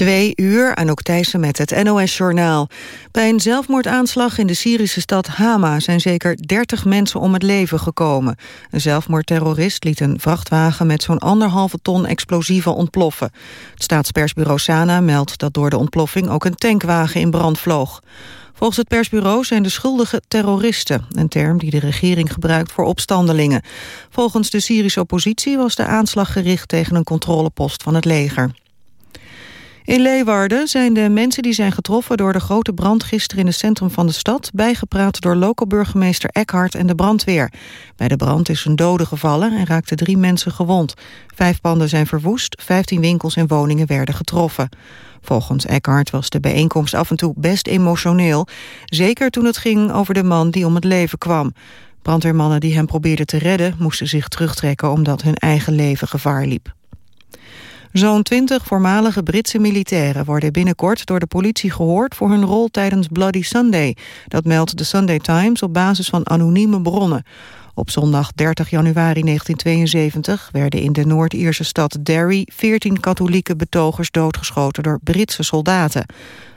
Twee uur, Anouk Thijssen met het NOS-journaal. Bij een zelfmoordaanslag in de Syrische stad Hama... zijn zeker 30 mensen om het leven gekomen. Een zelfmoordterrorist liet een vrachtwagen... met zo'n anderhalve ton explosieven ontploffen. Het staatspersbureau Sana meldt dat door de ontploffing... ook een tankwagen in brand vloog. Volgens het persbureau zijn de schuldigen terroristen... een term die de regering gebruikt voor opstandelingen. Volgens de Syrische oppositie was de aanslag gericht... tegen een controlepost van het leger. In Leeuwarden zijn de mensen die zijn getroffen door de grote brand gisteren in het centrum van de stad bijgepraat door lokale burgemeester Eckhart en de brandweer. Bij de brand is een dode gevallen en raakten drie mensen gewond. Vijf panden zijn verwoest, vijftien winkels en woningen werden getroffen. Volgens Eckhart was de bijeenkomst af en toe best emotioneel, zeker toen het ging over de man die om het leven kwam. Brandweermannen die hem probeerden te redden moesten zich terugtrekken omdat hun eigen leven gevaar liep. Zo'n twintig voormalige Britse militairen worden binnenkort door de politie gehoord voor hun rol tijdens Bloody Sunday. Dat meldt de Sunday Times op basis van anonieme bronnen. Op zondag 30 januari 1972 werden in de Noord-Ierse stad Derry 14 katholieke betogers doodgeschoten door Britse soldaten.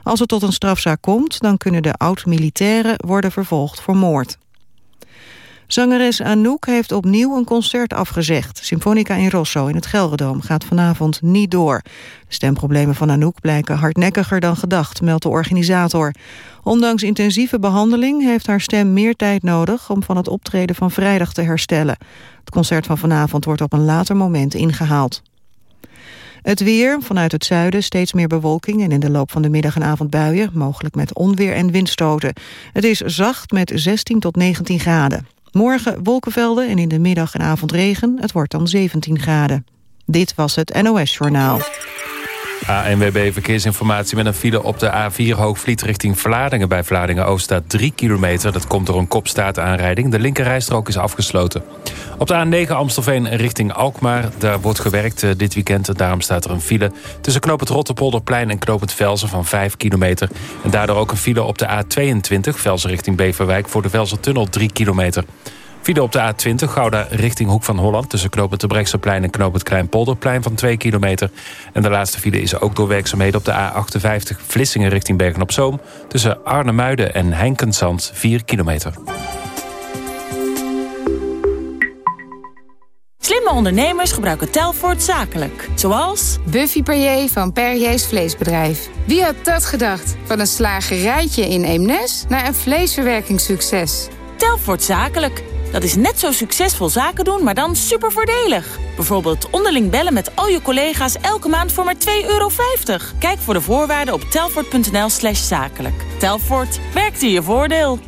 Als het tot een strafzaak komt, dan kunnen de oud-militairen worden vervolgd voor moord. Zangeres Anouk heeft opnieuw een concert afgezegd. Symfonica in Rosso in het Gelredome gaat vanavond niet door. De stemproblemen van Anouk blijken hardnekkiger dan gedacht, meldt de organisator. Ondanks intensieve behandeling heeft haar stem meer tijd nodig... om van het optreden van vrijdag te herstellen. Het concert van vanavond wordt op een later moment ingehaald. Het weer, vanuit het zuiden steeds meer bewolking... en in de loop van de middag en avond buien, mogelijk met onweer en windstoten. Het is zacht met 16 tot 19 graden. Morgen wolkenvelden en in de middag en avond regen. Het wordt dan 17 graden. Dit was het NOS Journaal. ANWB Verkeersinformatie met een file op de A4 Hoogvliet richting Vlaardingen. Bij Vlaardingen-Oost staat 3 kilometer. Dat komt door een kopstaataanrijding. De linkerrijstrook is afgesloten. Op de A9 Amstelveen richting Alkmaar. Daar wordt gewerkt uh, dit weekend. Daarom staat er een file tussen Knoop het Rotterpolderplein en Knoop het Velsen van 5 kilometer. En daardoor ook een file op de A22 Velsen richting Beverwijk... voor de Velsertunnel 3 kilometer. File op de A20 Gouda richting Hoek van Holland... tussen Knoop het Brechtseplein en Knoop het Kleinpolderplein van 2 kilometer. En de laatste file is ook door werkzaamheden op de A58 Vlissingen richting Bergen-op-Zoom... tussen Arnhemuiden en Heinkensand 4 kilometer. Slimme ondernemers gebruiken Telfort zakelijk. Zoals... Buffy Perrier van Perriers Vleesbedrijf. Wie had dat gedacht? Van een slagerijtje in Eemnes naar een vleesverwerkingssucces. Telfort zakelijk. Dat is net zo succesvol zaken doen, maar dan super voordelig. Bijvoorbeeld onderling bellen met al je collega's elke maand voor maar 2,50 euro. Kijk voor de voorwaarden op telfort.nl slash zakelijk. Telfort, werkt in je voordeel.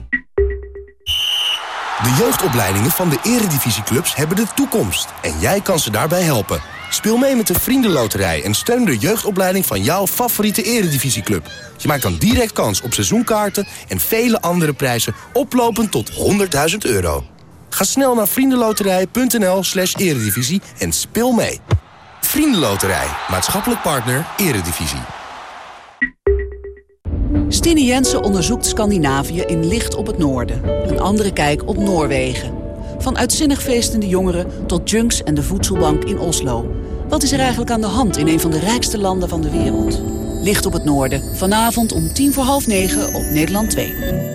De jeugdopleidingen van de eredivisieclubs hebben de toekomst. En jij kan ze daarbij helpen. Speel mee met de Vriendenloterij en steun de jeugdopleiding van jouw favoriete eredivisieclub. Je maakt dan direct kans op seizoenkaarten en vele andere prijzen oplopend tot 100.000 euro. Ga snel naar vriendenloterij.nl slash eredivisie en speel mee. Vriendenloterij, maatschappelijk partner, eredivisie. Stine Jensen onderzoekt Scandinavië in Licht op het Noorden. Een andere kijk op Noorwegen. Van uitzinnig feestende jongeren tot junks en de voedselbank in Oslo. Wat is er eigenlijk aan de hand in een van de rijkste landen van de wereld? Licht op het Noorden. Vanavond om tien voor half negen op Nederland 2.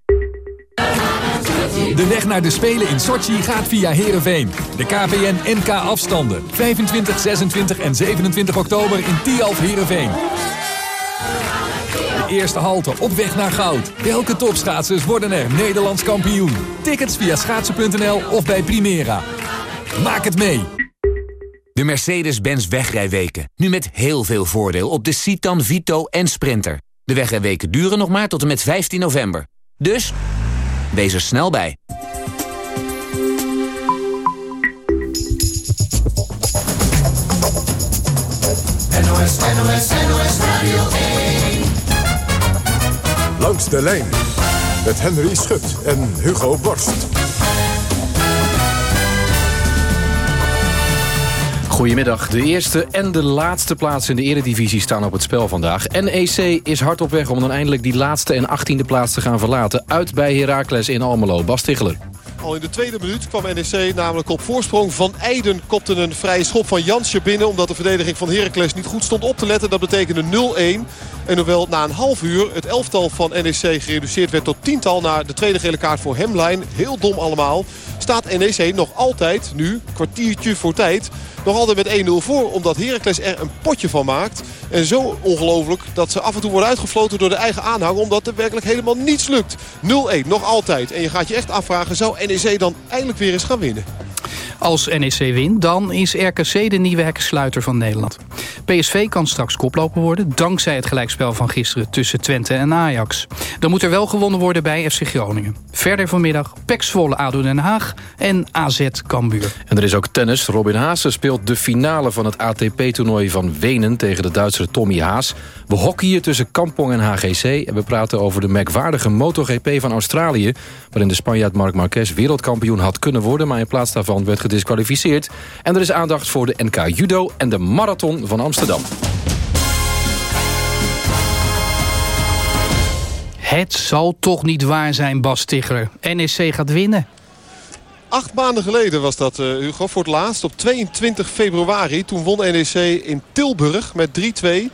De weg naar de Spelen in Sochi gaat via Heerenveen. De KPN NK afstanden. 25, 26 en 27 oktober in Tialf Heerenveen. De eerste halte op weg naar goud. Welke topschaatsers worden er Nederlands kampioen? Tickets via schaatsen.nl of bij Primera. Maak het mee. De Mercedes-Benz wegrijweken. Nu met heel veel voordeel op de Citan, Vito en Sprinter. De wegrijweken duren nog maar tot en met 15 november. Dus, wees er snel bij. NOS, NOS, NOS Radio 1. Langs de lijn met Henry Schut en Hugo Borst. Goedemiddag. De eerste en de laatste plaats in de eredivisie staan op het spel vandaag. NEC is hard op weg om dan eindelijk die laatste en achttiende plaats te gaan verlaten. Uit bij Heracles in Almelo. Bas Ticheler. Al in de tweede minuut kwam NEC namelijk op voorsprong. Van Eijden kopte een vrije schop van Jansje binnen. Omdat de verdediging van Heracles niet goed stond op te letten. Dat betekende 0-1. En hoewel na een half uur het elftal van NEC gereduceerd werd tot tiental... na de tweede gele kaart voor Hemlijn, heel dom allemaal... staat NEC nog altijd, nu, kwartiertje voor tijd... nog altijd met 1-0 voor, omdat Heracles er een potje van maakt. En zo ongelooflijk dat ze af en toe worden uitgefloten door de eigen aanhang... omdat er werkelijk helemaal niets lukt. 0-1, nog altijd. En je gaat je echt afvragen, zou NEC dan eindelijk weer eens gaan winnen? Als NEC wint, dan is RKC de nieuwe hekkensluiter van Nederland. PSV kan straks koploper worden, dankzij het gelijkspel van gisteren tussen Twente en Ajax. Dan moet er wel gewonnen worden bij FC Groningen. Verder vanmiddag PEC Zwolle ADO Den Haag en AZ Cambuur. En er is ook tennis. Robin Haase speelt de finale van het ATP-toernooi van Wenen... tegen de Duitser Tommy Haas. We hockeyen tussen Kampong en HGC... en we praten over de merkwaardige MotoGP van Australië... waarin de Spanjaard Marc Marquez wereldkampioen had kunnen worden... maar in plaats daarvan werd gedisqualificeerd. En er is aandacht voor de NK Judo en de Marathon van Amsterdam. Het zal toch niet waar zijn, Bas Ticheler. NEC gaat winnen. Acht maanden geleden was dat, uh, Hugo, voor het laatst. Op 22 februari. Toen won NEC in Tilburg met 3-2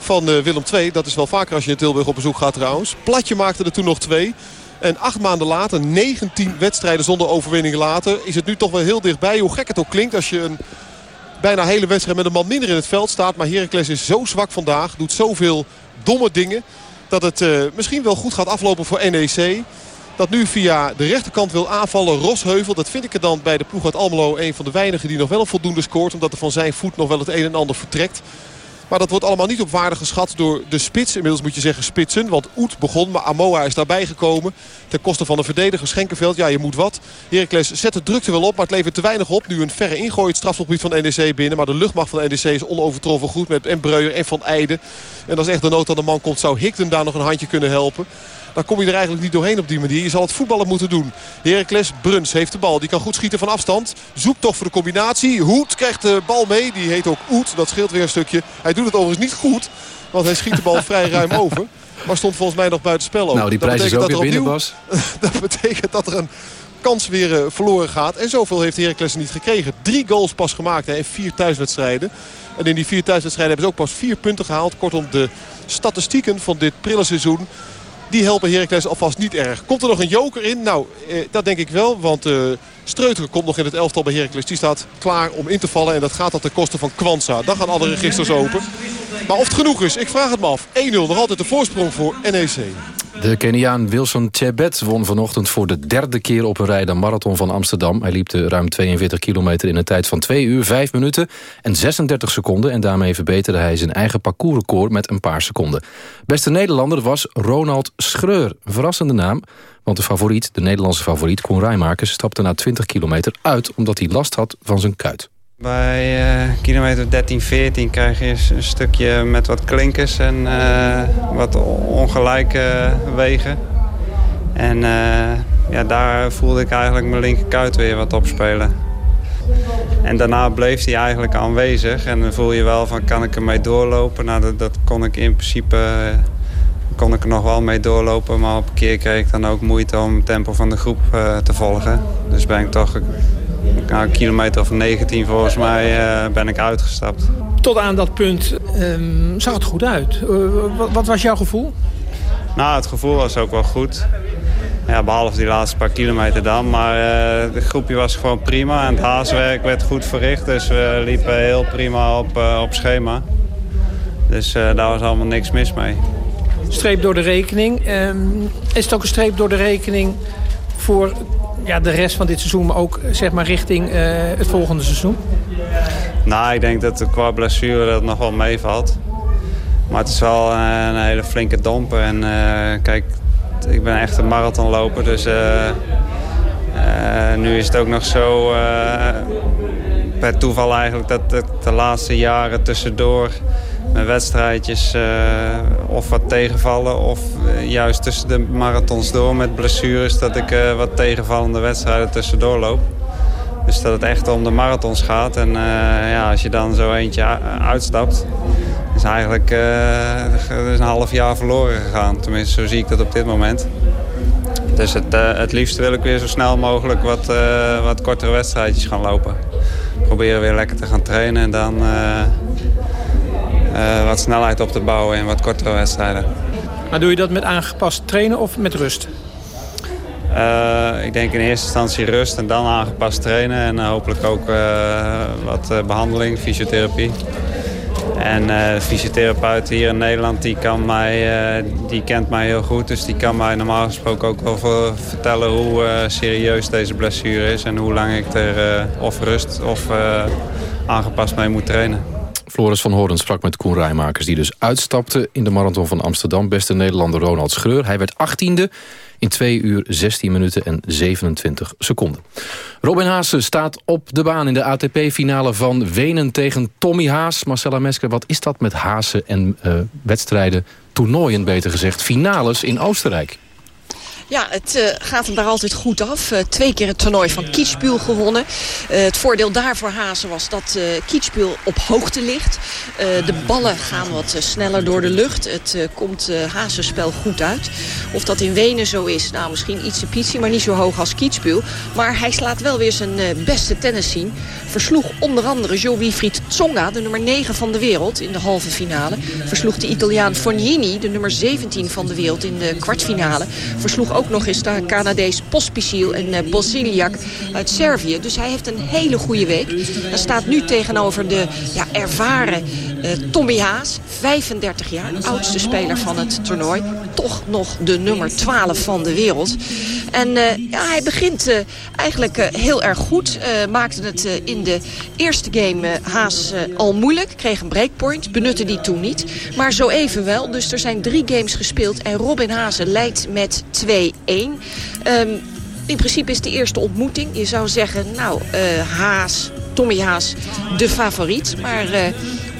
van uh, Willem II. Dat is wel vaker als je in Tilburg op bezoek gaat trouwens. Platje maakte er toen nog twee. En acht maanden later, 19 wedstrijden zonder overwinning later... is het nu toch wel heel dichtbij. Hoe gek het ook klinkt als je een bijna hele wedstrijd met een man minder in het veld staat. Maar Heracles is zo zwak vandaag. Doet zoveel domme dingen. Dat het uh, misschien wel goed gaat aflopen voor NEC. Dat nu via de rechterkant wil aanvallen Rosheuvel. Dat vind ik er dan bij de ploeg uit Almelo een van de weinigen die nog wel voldoende scoort. Omdat er van zijn voet nog wel het een en ander vertrekt. Maar dat wordt allemaal niet op waarde geschat door de spits. Inmiddels moet je zeggen spitsen. Want Oet begon, maar Amoa is daarbij gekomen. Ten koste van een verdediger Schenkenveld. Ja, je moet wat. Heracles zet de drukte wel op, maar het levert te weinig op. Nu een verre ingooi het strafgebied van NEC binnen. Maar de luchtmacht van NEC is onovertroffen goed. Met en Breuer en Van Eijden. En als echt de nood aan de man komt, zou Higden daar nog een handje kunnen helpen. Dan kom je er eigenlijk niet doorheen op die manier. Je zal het voetballen moeten doen. Heracles Bruns heeft de bal. Die kan goed schieten van afstand. Zoekt toch voor de combinatie. Hoed krijgt de bal mee. Die heet ook Oet. Dat scheelt weer een stukje. Hij doet het overigens niet goed. Want hij schiet de bal vrij ruim over. Maar stond volgens mij nog buiten spel. Nou, die prijs is ook weer binnen, Bas. Dat betekent dat er een kans weer uh, verloren gaat. En zoveel heeft Heracles niet gekregen. Drie goals pas gemaakt hè, in vier thuiswedstrijden. En in die vier thuiswedstrijden hebben ze ook pas vier punten gehaald. Kortom, de statistieken van dit prille seizoen die helpen Heracles alvast niet erg. Komt er nog een joker in? Nou, eh, dat denk ik wel. Want uh, Streuter komt nog in het elftal bij Heracles. Die staat klaar om in te vallen. En dat gaat al ten koste van Kwanza. Dan gaan alle registers open. Maar of het genoeg is, ik vraag het me af. 1-0, nog altijd de voorsprong voor NEC. De Keniaan Wilson Chebet won vanochtend voor de derde keer op een rij de marathon van Amsterdam. Hij liep de ruim 42 kilometer in een tijd van 2 uur, 5 minuten en 36 seconden. En daarmee verbeterde hij zijn eigen parcoursrecord met een paar seconden. Beste Nederlander was Ronald Schreur. Een verrassende naam, want de favoriet, de Nederlandse favoriet, Koen Rijmakers, stapte na 20 kilometer uit omdat hij last had van zijn kuit. Bij uh, kilometer 13, 14 krijg je een stukje met wat klinkers en uh, wat ongelijke wegen. En uh, ja, daar voelde ik eigenlijk mijn linkerkuit weer wat opspelen. En daarna bleef hij eigenlijk aanwezig en dan voel je wel van kan ik ermee doorlopen. Nou, dat kon ik in principe kon ik er nog wel mee doorlopen. Maar op een keer kreeg ik dan ook moeite om het tempo van de groep te volgen. Dus ben ik toch nou, een kilometer of 19 volgens mij uh, ben ik uitgestapt. Tot aan dat punt um, zag het goed uit. Uh, wat, wat, was jouw gevoel? Nou, het gevoel was ook wel goed. Ja, behalve die laatste paar kilometer dan. Maar uh, de groepje was gewoon prima. En het haaswerk werd goed verricht. Dus we liepen heel prima op, op schema. Dus daar was allemaal niks mis mee. Streep door de rekening. Um, is het ook een streep door de rekening voor ja, de rest van dit seizoen, maar ook zeg maar, richting uh, het volgende seizoen? Nou, ik denk dat qua blessure dat nog wel meevalt. Maar het is wel een hele flinke domper. En uh, kijk, ik ben echt een marathonloper, dus uh, nu is het ook nog zo per toeval eigenlijk dat de, laatste jaren tussendoor wedstrijdjes of wat tegenvallen... of juist tussen de marathons door met blessures... dat ik wat tegenvallende wedstrijden tussendoor loop. Dus dat het echt om de marathons gaat. En ja, als je dan zo eentje uitstapt... is eigenlijk is een half jaar verloren gegaan. Tenminste, zo zie ik dat op dit moment. Dus het, het liefst wil ik weer zo snel mogelijk wat, wat kortere wedstrijdjes gaan lopen. Proberen weer lekker te gaan trainen en dan wat snelheid op te bouwen in wat kortere wedstrijden. Maar doe je dat met aangepast trainen of met rust? ik denk in eerste instantie rust en dan aangepast trainen. En hopelijk ook wat behandeling, fysiotherapie. En de fysiotherapeut hier in Nederland, die, kan mij, die kent mij heel goed. Dus die kan mij normaal gesproken ook wel vertellen hoe serieus deze blessure is. En hoe lang ik er of rust of aangepast mee moet trainen. Floris van Hoorn sprak met Koen Rijmakers... die dus uitstapte in de Marathon van Amsterdam. Beste Nederlander Ronald Schreur. Hij werd 18e in 2 uur 16 minuten en 27 seconden. Robin Haase staat op de baan in de ATP-finale van Wenen tegen Tommy Haas. Marcella Mesker, wat is dat met Haase en uh, wedstrijden, toernooien beter gezegd, finales in Oostenrijk? Ja, het uh, gaat hem daar altijd goed af. Uh, twee keer het toernooi van Kietspul gewonnen. Uh, het voordeel daar voor Hazen was dat uh, op hoogte ligt. de ballen gaan wat sneller door de lucht. Het komt Hazenspel goed uit. Of dat in Wenen zo is, nou misschien iets pietsie, maar niet zo hoog als Kietspul. Maar hij slaat wel weer zijn beste tennis zien. Versloeg onder andere Jo-Wilfried Tsonga, de nummer 9 van de wereld in de halve finale. Versloeg de Italiaan Fognini, de nummer 17 van de wereld in de kwartfinale. Versloeg ook nog eens de Canadees Pospisil en uh, Bosiliak uit Servië. Dus hij heeft een hele goede week. Hij staat nu tegenover de ja, ervaren uh, Tommy Haas. 35 jaar, oudste speler van het toernooi. Toch nog de nummer 12 van de wereld. En uh, ja, hij begint eigenlijk heel erg goed. maakte het in de eerste game Haas al moeilijk. Kreeg een breakpoint, benutte die toen niet. Maar zo even wel. Dus er zijn drie games gespeeld. En Robin Haase leidt met 2 1. Um, in principe is de eerste ontmoeting. Je zou zeggen, nou, uh, Haas, Tommy Haas, de favoriet. Maar uh,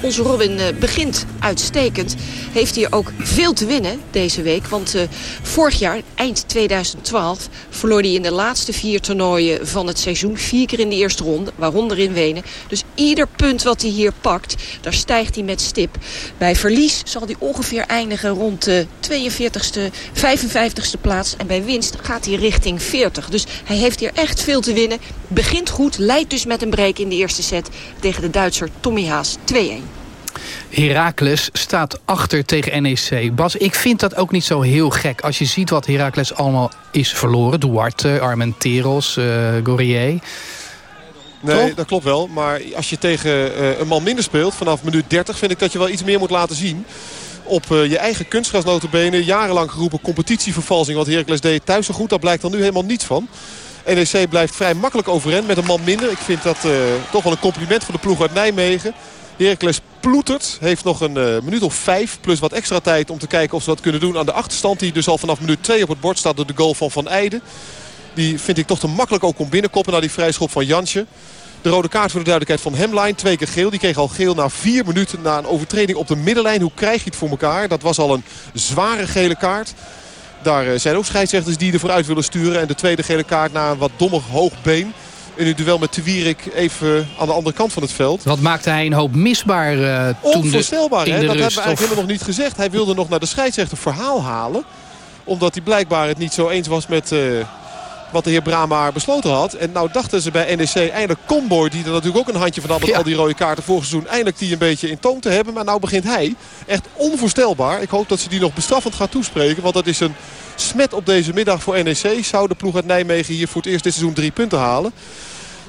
onze Robin uh, begint uitstekend. Heeft hier ook veel te winnen deze week. Want uh, vorig jaar, eind 2012, verloor hij in de laatste vier toernooien van het seizoen. Vier keer in de eerste ronde, waaronder in Wenen. Dus ieder punt wat hij hier pakt, daar stijgt hij met stip. Bij verlies zal hij ongeveer eindigen rond de 42ste, 55ste plaats. En bij winst gaat hij richting 40. Dus hij heeft hier echt veel te winnen. Begint goed, leidt dus met een break in de eerste set tegen de Duitser Tommy Haas 2-1. Heracles staat achter tegen NEC. Bas, ik vind dat ook niet zo heel gek. Als je ziet wat Heracles allemaal is verloren. Duarte, Armenteros, uh, Gorier. Nee, dat klopt wel. Maar als je tegen uh, een man minder speelt, vanaf minuut 30... vind ik dat je wel iets meer moet laten zien op uh, je eigen kunstgrasnotenbenen. Jarenlang geroepen competitievervalsing wat Heracles deed thuis zo goed. Daar blijkt dan nu helemaal niets van. NEC blijft vrij makkelijk overeind met een man minder. Ik vind dat uh, toch wel een compliment voor de ploeg uit Nijmegen. Heracles ploetert. Heeft nog een uh, minuut of vijf plus wat extra tijd om te kijken of ze wat kunnen doen aan de achterstand. Die dus al vanaf minuut 2 op het bord staat door de goal van Van Eijden. Die vind ik toch te makkelijk ook om binnenkoppen naar die vrijschop van Jansje. De rode kaart voor de duidelijkheid van Hemline. Twee keer geel. Die kreeg al geel na vier minuten na een overtreding op de middenlijn. Hoe krijg je het voor elkaar? Dat was al een zware gele kaart. Daar eh, zijn ook scheidsrechters die ervoor uit willen sturen. En de tweede gele kaart na een wat dommig hoog been in het duel met Tewierik even aan de andere kant van het veld. Wat maakte hij een hoop misbaar uh, toen Onvoorstelbaar, hè? dat hebben we eigenlijk helemaal nog niet gezegd. Hij wilde nog naar de scheidsrechter verhaal halen. Omdat hij blijkbaar het niet zo eens was met... Uh, wat de heer Brama besloten had. En nou dachten ze bij NEC eindelijk Comboy, die er natuurlijk ook een handje van had met ja. al die rode kaarten vorig seizoen, eindelijk die een beetje in toon te hebben. Maar nou begint hij. Echt onvoorstelbaar. Ik hoop dat ze die nog bestraffend gaat toespreken. Want dat is een smet op deze middag voor NEC. Zou de ploeg uit Nijmegen hier voor het eerst dit seizoen drie punten halen.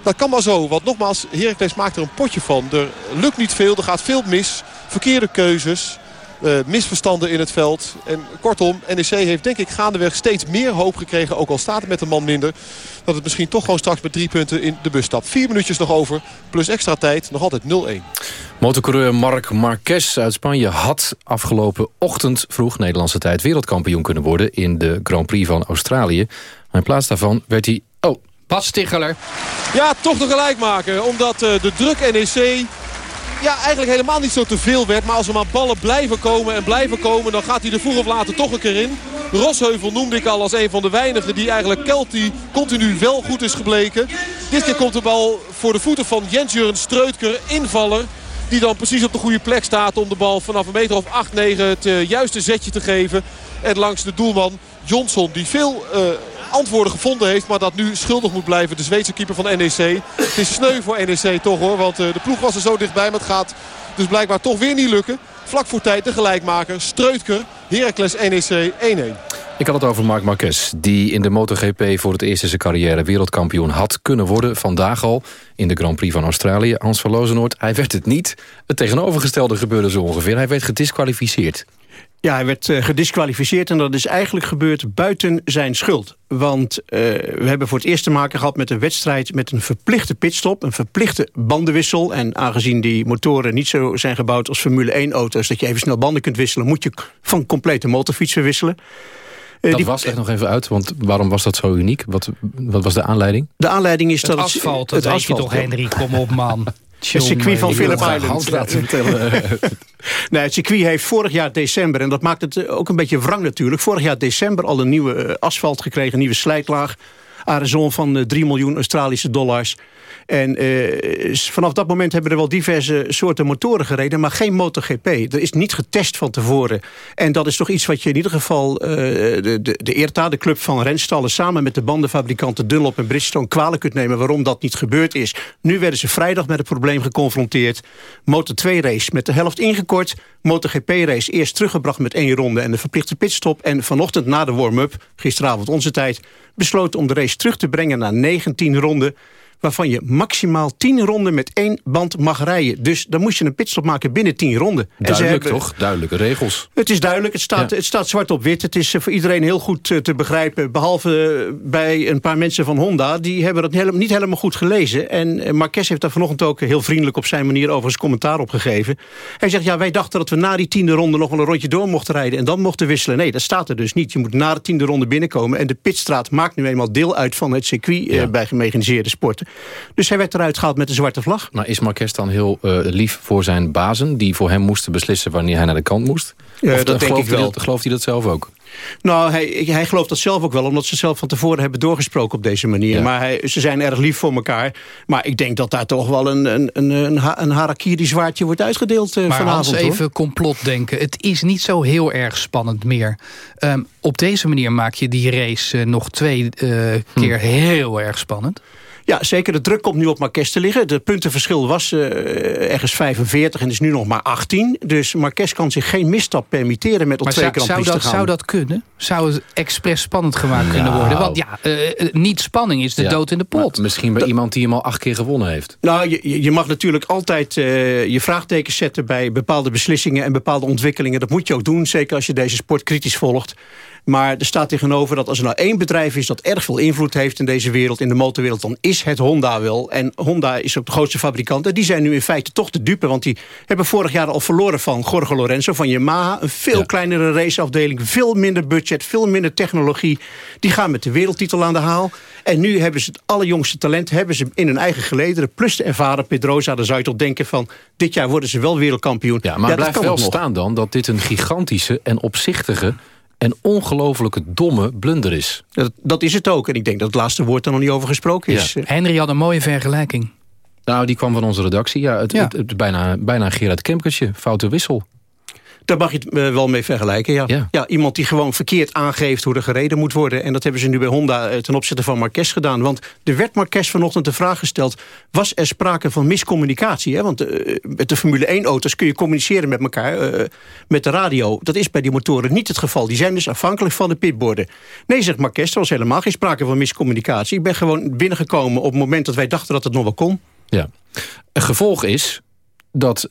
Dat kan maar zo. Want nogmaals, Heracles maakt er een potje van. Er lukt niet veel. Er gaat veel mis. Verkeerde keuzes. Uh, misverstanden in het veld. En kortom, NEC heeft denk ik gaandeweg steeds meer hoop gekregen. Ook al staat het met een man minder. Dat het misschien toch gewoon straks met drie punten in de bus stapt. Vier minuutjes nog over. Plus extra tijd. Nog altijd 0-1. Motorcoureur Marc Marquez uit Spanje had afgelopen ochtend vroeg Nederlandse tijd wereldkampioen kunnen worden in de Grand Prix van Australië. Maar in plaats daarvan werd hij... Oh, Bas Stiggeler. Ja, toch de gelijk maken. Omdat uh, de druk NEC ja, eigenlijk helemaal niet zo te veel werd. Maar als er maar ballen blijven komen en blijven komen... dan gaat hij er vroeg of later toch een keer in. Rosheuvel noemde ik al als een van de weinigen... die eigenlijk Kelty continu wel goed is gebleken. Dit keer komt de bal voor de voeten van Jens-Jurgen Streutker, invaller... Die dan precies op de goede plek staat om de bal vanaf een meter of 8, 9 het uh, juiste zetje te geven. En langs de doelman Johnson die veel uh, antwoorden gevonden heeft. Maar dat nu schuldig moet blijven. De Zweedse keeper van NEC. Het is sneu voor NEC toch hoor. Want uh, de ploeg was er zo dichtbij. Maar het gaat dus blijkbaar toch weer niet lukken. Vlak voor tijd de gelijkmaker. Streutker. Heracles NEC 1-1. Ik had het over Marc Marquez, die in de MotoGP voor het eerst in zijn carrière wereldkampioen had kunnen worden. Vandaag al in de Grand Prix van Australië. Hans van Lozenoord, hij werd het niet. Het tegenovergestelde gebeurde zo ongeveer. Hij werd gedisqualificeerd. Ja, hij werd uh, gedisqualificeerd en dat is eigenlijk gebeurd buiten zijn schuld. Want uh, we hebben voor het eerst te maken gehad met een wedstrijd... met een verplichte pitstop, een verplichte bandenwissel. En aangezien die motoren niet zo zijn gebouwd als Formule 1-auto's... dat je even snel banden kunt wisselen... moet je van complete motorfiets wisselen. Uh, dat die... was echt nog even uit, want waarom was dat zo uniek? Wat, wat was de aanleiding? De aanleiding is het dat... Asfalt, het, het asfalt, je toch, Henry, kom op man. Het circuit van Phillip Island. nee, het circuit heeft vorig jaar december, en dat maakt het ook een beetje wrang natuurlijk... vorig jaar december al een nieuwe asfalt gekregen, een nieuwe slijtlaag... Arizon van 3 miljoen Australische dollars. En uh, vanaf dat moment hebben er wel diverse soorten motoren gereden... maar geen MotoGP. Er is niet getest van tevoren. En dat is toch iets wat je in ieder geval... Uh, de, de, de de club van renstallen... samen met de bandenfabrikanten Dunlop en Bridgestone kwalijk kunt nemen... waarom dat niet gebeurd is. Nu werden ze vrijdag met het probleem geconfronteerd. Moto2-race met de helft ingekort. MotoGP-race eerst teruggebracht met één ronde... en de verplichte pitstop. En vanochtend na de warm-up, gisteravond onze tijd... besloten om de race terug te brengen naar 19 ronden waarvan je maximaal 10 ronden met één band mag rijden. Dus dan moest je een pitstop maken binnen 10 ronden. Duidelijk hebben, toch? Duidelijke regels. Het is duidelijk, het staat, ja. het staat zwart op wit. Het is voor iedereen heel goed te begrijpen. Behalve bij een paar mensen van Honda. Die hebben het helemaal, niet helemaal goed gelezen. En Marquez heeft daar vanochtend ook heel vriendelijk op zijn manier over zijn commentaar op gegeven. Hij zegt, ja, wij dachten dat we na die tiende ronde nog wel een rondje door mochten rijden. En dan mochten wisselen. Nee, dat staat er dus niet. Je moet na de tiende ronde binnenkomen. En de pitstraat maakt nu eenmaal deel uit van het circuit ja. bij gemechaniseerde sporten. Dus hij werd eruit gehaald met een zwarte vlag. Maar is Marquez dan heel uh, lief voor zijn bazen... die voor hem moesten beslissen wanneer hij naar de kant moest? Ja, of dat denk ik wel. Dat, gelooft hij dat zelf ook? Nou, hij, hij gelooft dat zelf ook wel, omdat ze zelf van tevoren hebben doorgesproken op deze manier. Ja. Maar hij, ze zijn erg lief voor elkaar. Maar ik denk dat daar toch wel een, een, een, een, een harakiri zwaardje wordt uitgedeeld uh, maar vanavond. Maar even complot denken. Het is niet zo heel erg spannend meer. Um, op deze manier maak je die race uh, nog twee uh, keer hm. heel erg spannend. Ja, zeker. De druk komt nu op Marquez te liggen. Het puntenverschil was uh, ergens 45 en is nu nog maar 18. Dus Marquez kan zich geen misstap permitteren met op maar twee Grand zou Prix dat, te gaan. Zou dat kunnen? Zou het expres spannend gemaakt nou. kunnen worden? Want ja, uh, niet spanning is de ja, dood in de pot. Misschien bij dat, iemand die hem al acht keer gewonnen heeft. Nou, je, je mag natuurlijk altijd uh, je vraagtekens zetten... bij bepaalde beslissingen en bepaalde ontwikkelingen. Dat moet je ook doen, zeker als je deze sport kritisch volgt. Maar er staat tegenover dat als er nou één bedrijf is... dat erg veel invloed heeft in deze wereld, in de motorwereld... dan is het Honda wel. En Honda is ook de grootste fabrikant. En die zijn nu in feite toch de dupe. Want die hebben vorig jaar al verloren van Jorge Lorenzo, van Yamaha. Een veel ja. kleinere raceafdeling, veel minder budget, veel minder technologie. Die gaan met de wereldtitel aan de haal. En nu hebben ze het allerjongste talent hebben ze in hun eigen gelederen. Plus de ervaren Pedrosa. Dan zou je toch denken van... dit jaar worden ze wel wereldkampioen. Ja, maar ja, blijft wel staan dan dat dit een gigantische en opzichtige en ongelofelijke domme blunder is. Dat, dat, is het ook. En ik denk dat het laatste woord er nog niet over gesproken is. Ja. Henry had een mooie vergelijking. Nou, die kwam van onze redactie. Ja, het, ja. het, het bijna, bijna Gerard Kemkertje. Foute wissel. Daar mag je het uh, wel mee vergelijken, ja. ja. ja. Iemand die gewoon verkeerd aangeeft hoe er gereden moet worden. En dat hebben ze nu bij Honda uh, ten opzichte van Marquez gedaan. Want er werd Marquez vanochtend de vraag gesteld... was er sprake van miscommunicatie? Hè? Want uh, met de Formule 1-auto's kun je communiceren met elkaar met de radio. Dat is bij die motoren niet het geval. Die zijn dus afhankelijk van de pitborden. Nee, zegt Marquez, er was helemaal geen sprake van miscommunicatie. Ik ben gewoon binnengekomen op het moment dat wij dachten dat het nog wel kon. Ja. Een gevolg is dat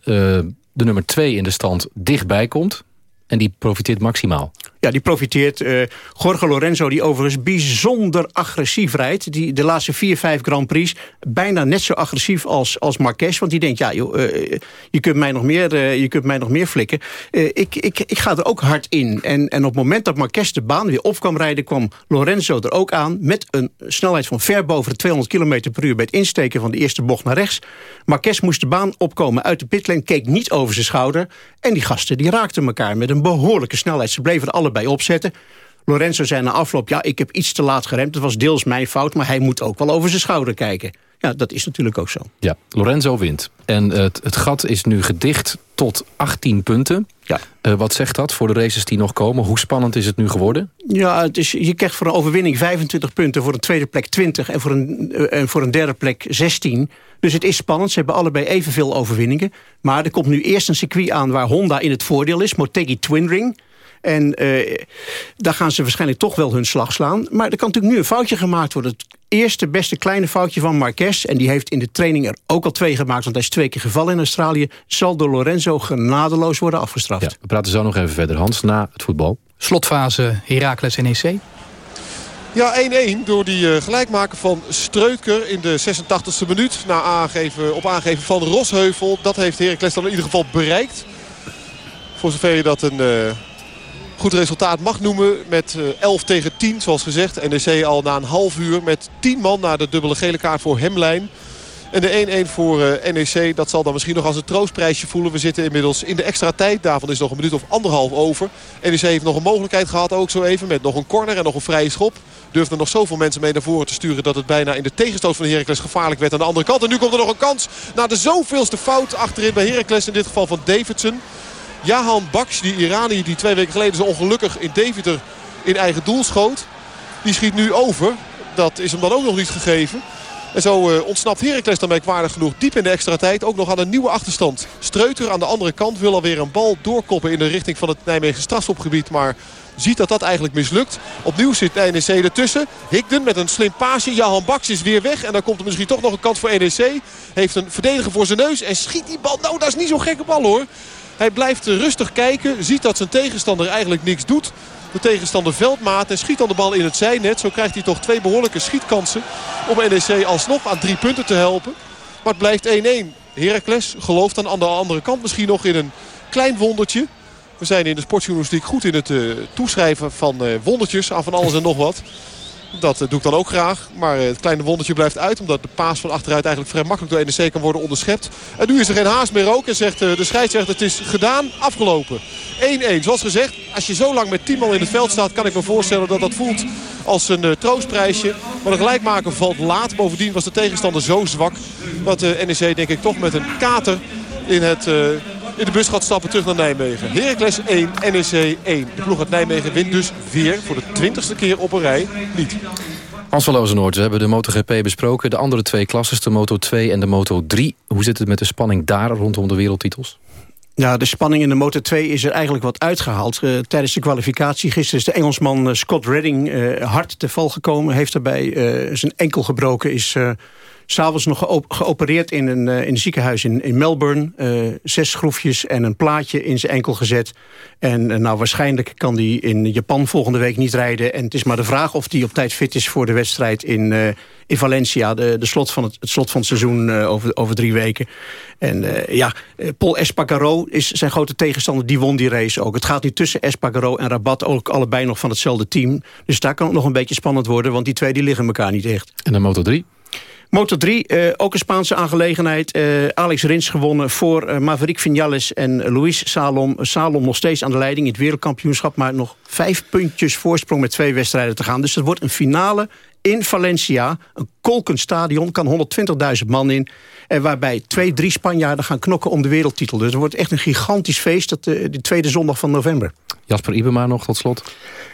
de nummer 2 in de stand dichtbij komt. En die profiteert maximaal. Ja, die profiteert. Uh, Jorge Lorenzo, die overigens bijzonder agressief rijdt. Die de laatste vier, vijf Grand Prix bijna net zo agressief als, als Marquez. Want die denkt, ja, joh, uh, je, kunt mij nog meer, uh, je kunt mij nog meer flikken. ik, ik, ik ga er ook hard in. En, en op het moment dat Marquez de baan weer op kwam rijden... kwam Lorenzo er ook aan met een snelheid van ver boven de 200 km per uur... bij het insteken van de eerste bocht naar rechts. Marquez moest de baan opkomen uit de pitlane, keek niet over zijn schouder. En die gasten die raakten elkaar met een behoorlijke snelheid. Ze bleven er allebei opzetten. Lorenzo zei na afloop, ja, ik heb iets te laat geremd. Dat was deels mijn fout, maar hij moet ook wel over zijn schouder kijken. Ja, dat is natuurlijk ook zo. Ja, Lorenzo wint. En het, het gat is nu gedicht tot 18 punten. Ja. Uh, wat zegt dat voor de races die nog komen? Hoe spannend is het nu geworden? Ja, het is, je krijgt voor een overwinning 25 punten... voor een tweede plek 20 en voor een, uh, en voor een derde plek 16. Dus het is spannend. Ze hebben allebei evenveel overwinningen. Maar er komt nu eerst een circuit aan waar Honda in het voordeel is. Motegi Twin Ring. En uh, daar gaan ze waarschijnlijk toch wel hun slag slaan. Maar er kan natuurlijk nu een foutje gemaakt worden. Het eerste beste kleine foutje van Marquez... en die heeft in de training er ook al twee gemaakt... want hij is twee keer gevallen in Australië... zal door Lorenzo genadeloos worden afgestraft. Ja, we praten zo nog even verder, Hans, na het voetbal. Slotfase Heracles NEC. Ja, 1-1 door die uh, gelijkmaker van Streuker in de 86e minuut. Na aangeven, op aangeven van Rosheuvel. Dat heeft Heracles dan in ieder geval bereikt. Voor zover je dat een... Uh, goed resultaat mag noemen. Met 11 eh, tegen 10 zoals gezegd. NEC al na een half uur met 10 man naar de dubbele gele kaart voor Hemlijn. En de 1-1 voor uh, NEC, dat zal dan misschien nog als een troostprijsje voelen. We zitten inmiddels in de extra tijd. Daarvan is nog een minuut of anderhalf over. NEC heeft nog een mogelijkheid gehad ook zo even. Met nog een corner en nog een vrije schop. Durfden nog zoveel mensen mee naar voren te sturen... dat het bijna in de tegenstoot van Heracles gevaarlijk werd aan de andere kant. En nu komt er nog een kans naar de zoveelste fout achterin bij Heracles. In dit geval van Davidson. Jahan Baks, die Iranier die twee weken geleden zo ongelukkig in Deventer in eigen doel schoot. Die schiet nu over. Dat is hem dan ook nog niet gegeven. En zo uh, ontsnapt Heracles dan merkwaardig genoeg diep in de extra tijd. Ook nog aan een nieuwe achterstand. Streuter aan de andere kant wil alweer een bal doorkoppen in de richting van het Nijmegen strafschopgebied. Maar ziet dat dat eigenlijk mislukt. Opnieuw zit NEC ertussen. Higden met een slim paasje. Jahan Baks is weer weg. En dan komt er misschien toch nog een kans voor NEC. Heeft een verdediger voor zijn neus. En schiet die bal. Nou, dat is niet zo'n gekke bal hoor. Hij blijft rustig kijken. Ziet dat zijn tegenstander eigenlijk niks doet. De tegenstander veldmaat en schiet dan de bal in het zijnet. Zo krijgt hij toch twee behoorlijke schietkansen om NEC alsnog aan drie punten te helpen. Maar het blijft 1-1. Heracles gelooft aan de andere kant misschien nog in een klein wondertje. We zijn in de sportjournalistiek goed in het uh, toeschrijven van uh, wondertjes aan van alles en nog wat. Dat eh, doe ik dan ook graag. Maar het kleine wondertje blijft uit. Omdat de paas van achteruit eigenlijk vrij makkelijk door NEC kan worden onderschept. En nu is er geen haast meer ook. En zegt de scheidsrechter het is gedaan, afgelopen. 1-1. Zoals gezegd, als je zo lang met 10 man in het veld staat... kan ik me voorstellen dat dat voelt als een troostprijsje. Maar de gelijkmaker valt laat. Bovendien was de tegenstander zo zwak. Dat de NEC denk ik toch met een kater in het... in de bus gaat stappen terug naar Nijmegen. Heracles 1, NEC 1. De ploeg uit Nijmegen wint dus weer voor de twintigste keer op een rij niet. Hans van Lozenoord, we hebben de MotoGP besproken. De andere twee klasses, de Moto 2 en de Moto 3. Hoe zit het met de spanning daar rondom de wereldtitels? Ja, de spanning in de Moto 2 is er eigenlijk wat uitgehaald. Uh, tijdens de kwalificatie gisteren is de Engelsman uh, Scott Redding uh, hard te val gekomen. Heeft daarbij zijn enkel gebroken, is S'avonds nog geopereerd in een, uh, in een ziekenhuis in, in Melbourne. Uh, zes schroefjes en een plaatje in zijn enkel gezet. En uh, nou, waarschijnlijk kan hij in Japan volgende week niet rijden. En het is maar de vraag of hij op tijd fit is voor de wedstrijd in, in Valencia. De, de slot van het, het slot van het seizoen over, over drie weken. En ja, Paul Espargaro is zijn grote tegenstander. Die won die race ook. Het gaat nu tussen Espargaro en Rabat ook allebei nog van hetzelfde team. Dus daar kan het nog een beetje spannend worden. Want die twee die liggen elkaar niet echt. En de Moto 3? Motor 3, uh, ook een Spaanse aangelegenheid. Uh, Alex Rins gewonnen voor uh, Maverick Vinales en Luis Salom. Salom nog steeds aan de leiding in het wereldkampioenschap... maar nog vijf puntjes voorsprong met twee wedstrijden te gaan. Dus het wordt een finale in Valencia. Een kolkend stadion, kan 120.000 man in. En waarbij twee, drie Spanjaarden gaan knokken om de wereldtitel. Dus het wordt echt een gigantisch feest, dat, de tweede zondag van november. Jasper Ibema nog tot slot.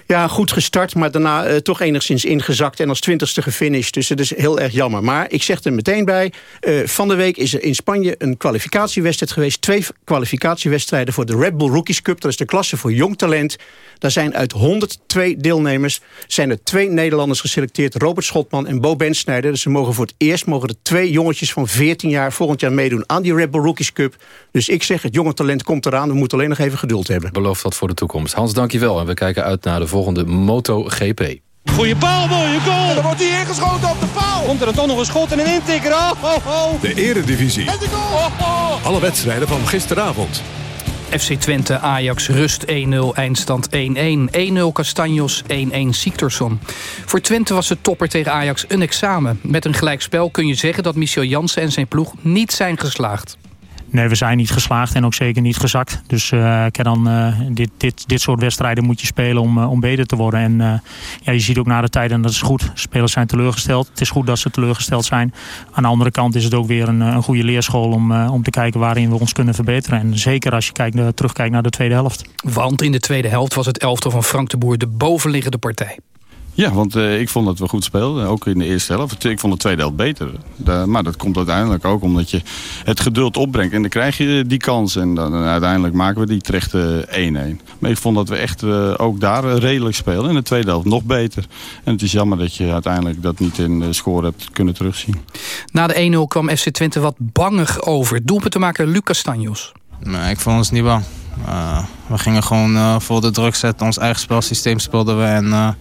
Ja, goed gestart, maar daarna uh, toch enigszins ingezakt... en als twintigste gefinished, dus het is heel erg jammer. Maar ik zeg er meteen bij, uh, van de week is er in Spanje een kwalificatiewedstrijd geweest. Twee kwalificatiewedstrijden voor de Red Bull Rookies Cup. Dat is de klasse voor jong talent. Daar zijn uit 102 deelnemers zijn er twee Nederlanders geselecteerd. Robert Schotman en Bo Bensnijder. Dus ze mogen voor het eerst mogen er twee jongetjes van 14 jaar... volgend jaar meedoen aan die Red Bull Rookies Cup. Dus ik zeg, het jonge talent komt eraan. We moeten alleen nog even geduld hebben. Beloof dat voor de toekomst. Hans, dankjewel. En we kijken uit naar de volgende MotoGP. Goeie paal, mooie goal. En dan wordt hij ingeschoten op de paal. Komt er dan toch nog een schot en een intikker. Oh, oh, oh. De eredivisie. En de goal. Oh, oh. Alle wedstrijden van gisteravond. FC Twente, Ajax, rust 1-0, eindstand 1-1. 1-0 Castanjos, 1-1 Siktorsson. Voor Twente was de topper tegen Ajax een examen. Met een gelijkspel kun je zeggen dat Michel Jansen en zijn ploeg niet zijn geslaagd. Nee, we zijn niet geslaagd en ook zeker niet gezakt. Dus uh, dan, uh, dit, dit, dit soort wedstrijden moet je spelen om, uh, om beter te worden. En ja, je ziet ook na de tijd, en dat is goed, spelers zijn teleurgesteld. Het is goed dat ze teleurgesteld zijn. Aan de andere kant is het ook weer een, een goede leerschool om, om te kijken waarin we ons kunnen verbeteren. En zeker als je kijkt, terugkijkt naar de tweede helft. Want in de tweede helft was het elftal van Frank de Boer de bovenliggende partij. Ja, want uh, ik vond dat we goed speelden. Ook in de eerste helft. Ik vond de tweede helft beter. De, maar dat komt uiteindelijk ook omdat je het geduld opbrengt. En dan krijg je die kans. En dan, uiteindelijk maken we die terecht 1-1. maar ik vond dat we echt uh, ook daar redelijk spelen. In de tweede helft nog beter. En het is jammer dat je uiteindelijk dat niet in de score hebt kunnen terugzien. Na de 1-0 kwam FC Twente wat bangig over. Doelpunt te maken Lucas Stanjos. Nee, ik vond ons niet bang. Uh, we gingen gewoon voor de druk zetten. Ons eigen spelsysteem speelden we. En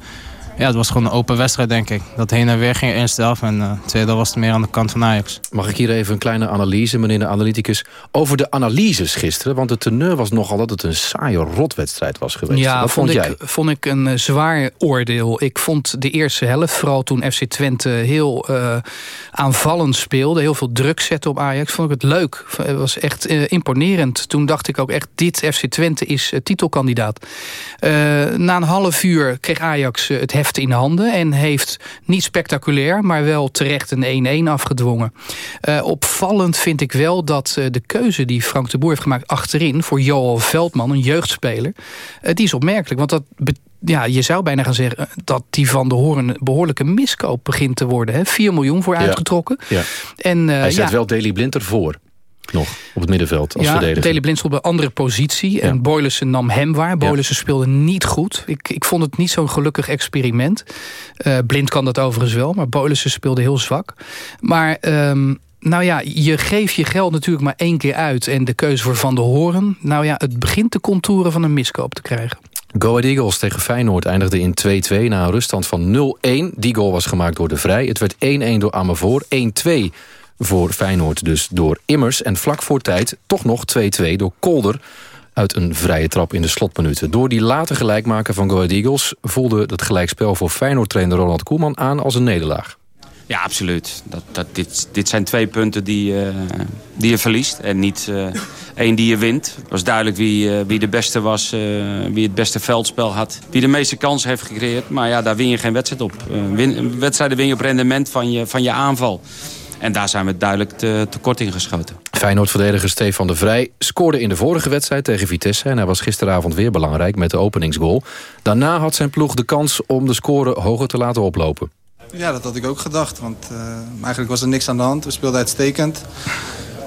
ja, het was gewoon een open wedstrijd, denk ik. Dat heen en weer ging eerst af en uh, tweede was het meer aan de kant van Ajax. Mag ik hier even een kleine analyse, meneer de analyticus... over de analyses gisteren? Want de teneur was nogal dat het een saaie rotwedstrijd was geweest. Ja, Wat vond, vond, ik, jij? vond ik een uh, zwaar oordeel. Ik vond de eerste helft, vooral toen FC Twente heel uh, aanvallend speelde... heel veel druk zette op Ajax, vond ik het leuk. Het was echt imponerend. Toen dacht ik ook echt, dit FC Twente is titelkandidaat. na een half uur kreeg Ajax het heft in handen. En heeft niet spectaculair, maar wel terecht een 1-1 afgedwongen. Uh, opvallend vind ik wel dat uh, de keuze die Frank de Boer heeft gemaakt achterin... voor Joel Veldman, een jeugdspeler, uh, die is opmerkelijk. Want dat ja, je zou bijna gaan zeggen dat die van de Horen een behoorlijke miskoop begint te worden. Hè? 4 miljoen voor uitgetrokken. Ja. En, Hij zet ja, wel Daily Blind ervoor nog op het middenveld als ja, verdediger. Daley Blind stond op een andere positie. En ja. Boylissen nam hem waar. Boylissen ja. speelde niet goed. Ik, ik vond het niet zo'n gelukkig experiment. Uh, Blind kan dat overigens wel. Maar Boylissen speelde heel zwak. Maar... Um, nou ja, je geeft je geld natuurlijk maar één keer uit. En de keuze voor Van der Horen... nou ja, het begint de contouren van een miskoop te krijgen. Go Ahead Eagles tegen Feyenoord eindigde in 2-2 na een ruststand van 0-1. Die goal was gemaakt door de Vrij. Het werd 1-1 door Amervoor, 1-2 voor Feyenoord dus door Immers. En vlak voor tijd toch nog 2-2 door Kolder uit een vrije trap in de slotminuten. Door die late gelijkmaker van Go Ahead Eagles... voelde het gelijkspel voor Feyenoord-trainer Ronald Koeman aan als een nederlaag. Ja, absoluut. Dat, dat, dit, dit zijn twee punten die, uh, die je verliest en niet uh, één die je wint. Het was duidelijk wie, uh, wie de beste was, wie het beste veldspel had. Wie de meeste kansen heeft gecreëerd. Maar ja, daar win je geen wedstrijd op. Win, wedstrijden win je op rendement van je, van je aanval. En daar zijn we duidelijk te, tekort in geschoten. Feyenoord-verdediger Stefan de Vrij scoorde in de vorige wedstrijd tegen Vitesse... en hij was gisteravond weer belangrijk met de openingsgoal. Daarna had zijn ploeg de kans om de score hoger te laten oplopen. Ja, dat had ik ook gedacht. Want uh, eigenlijk was er niks aan de hand. We speelden uitstekend.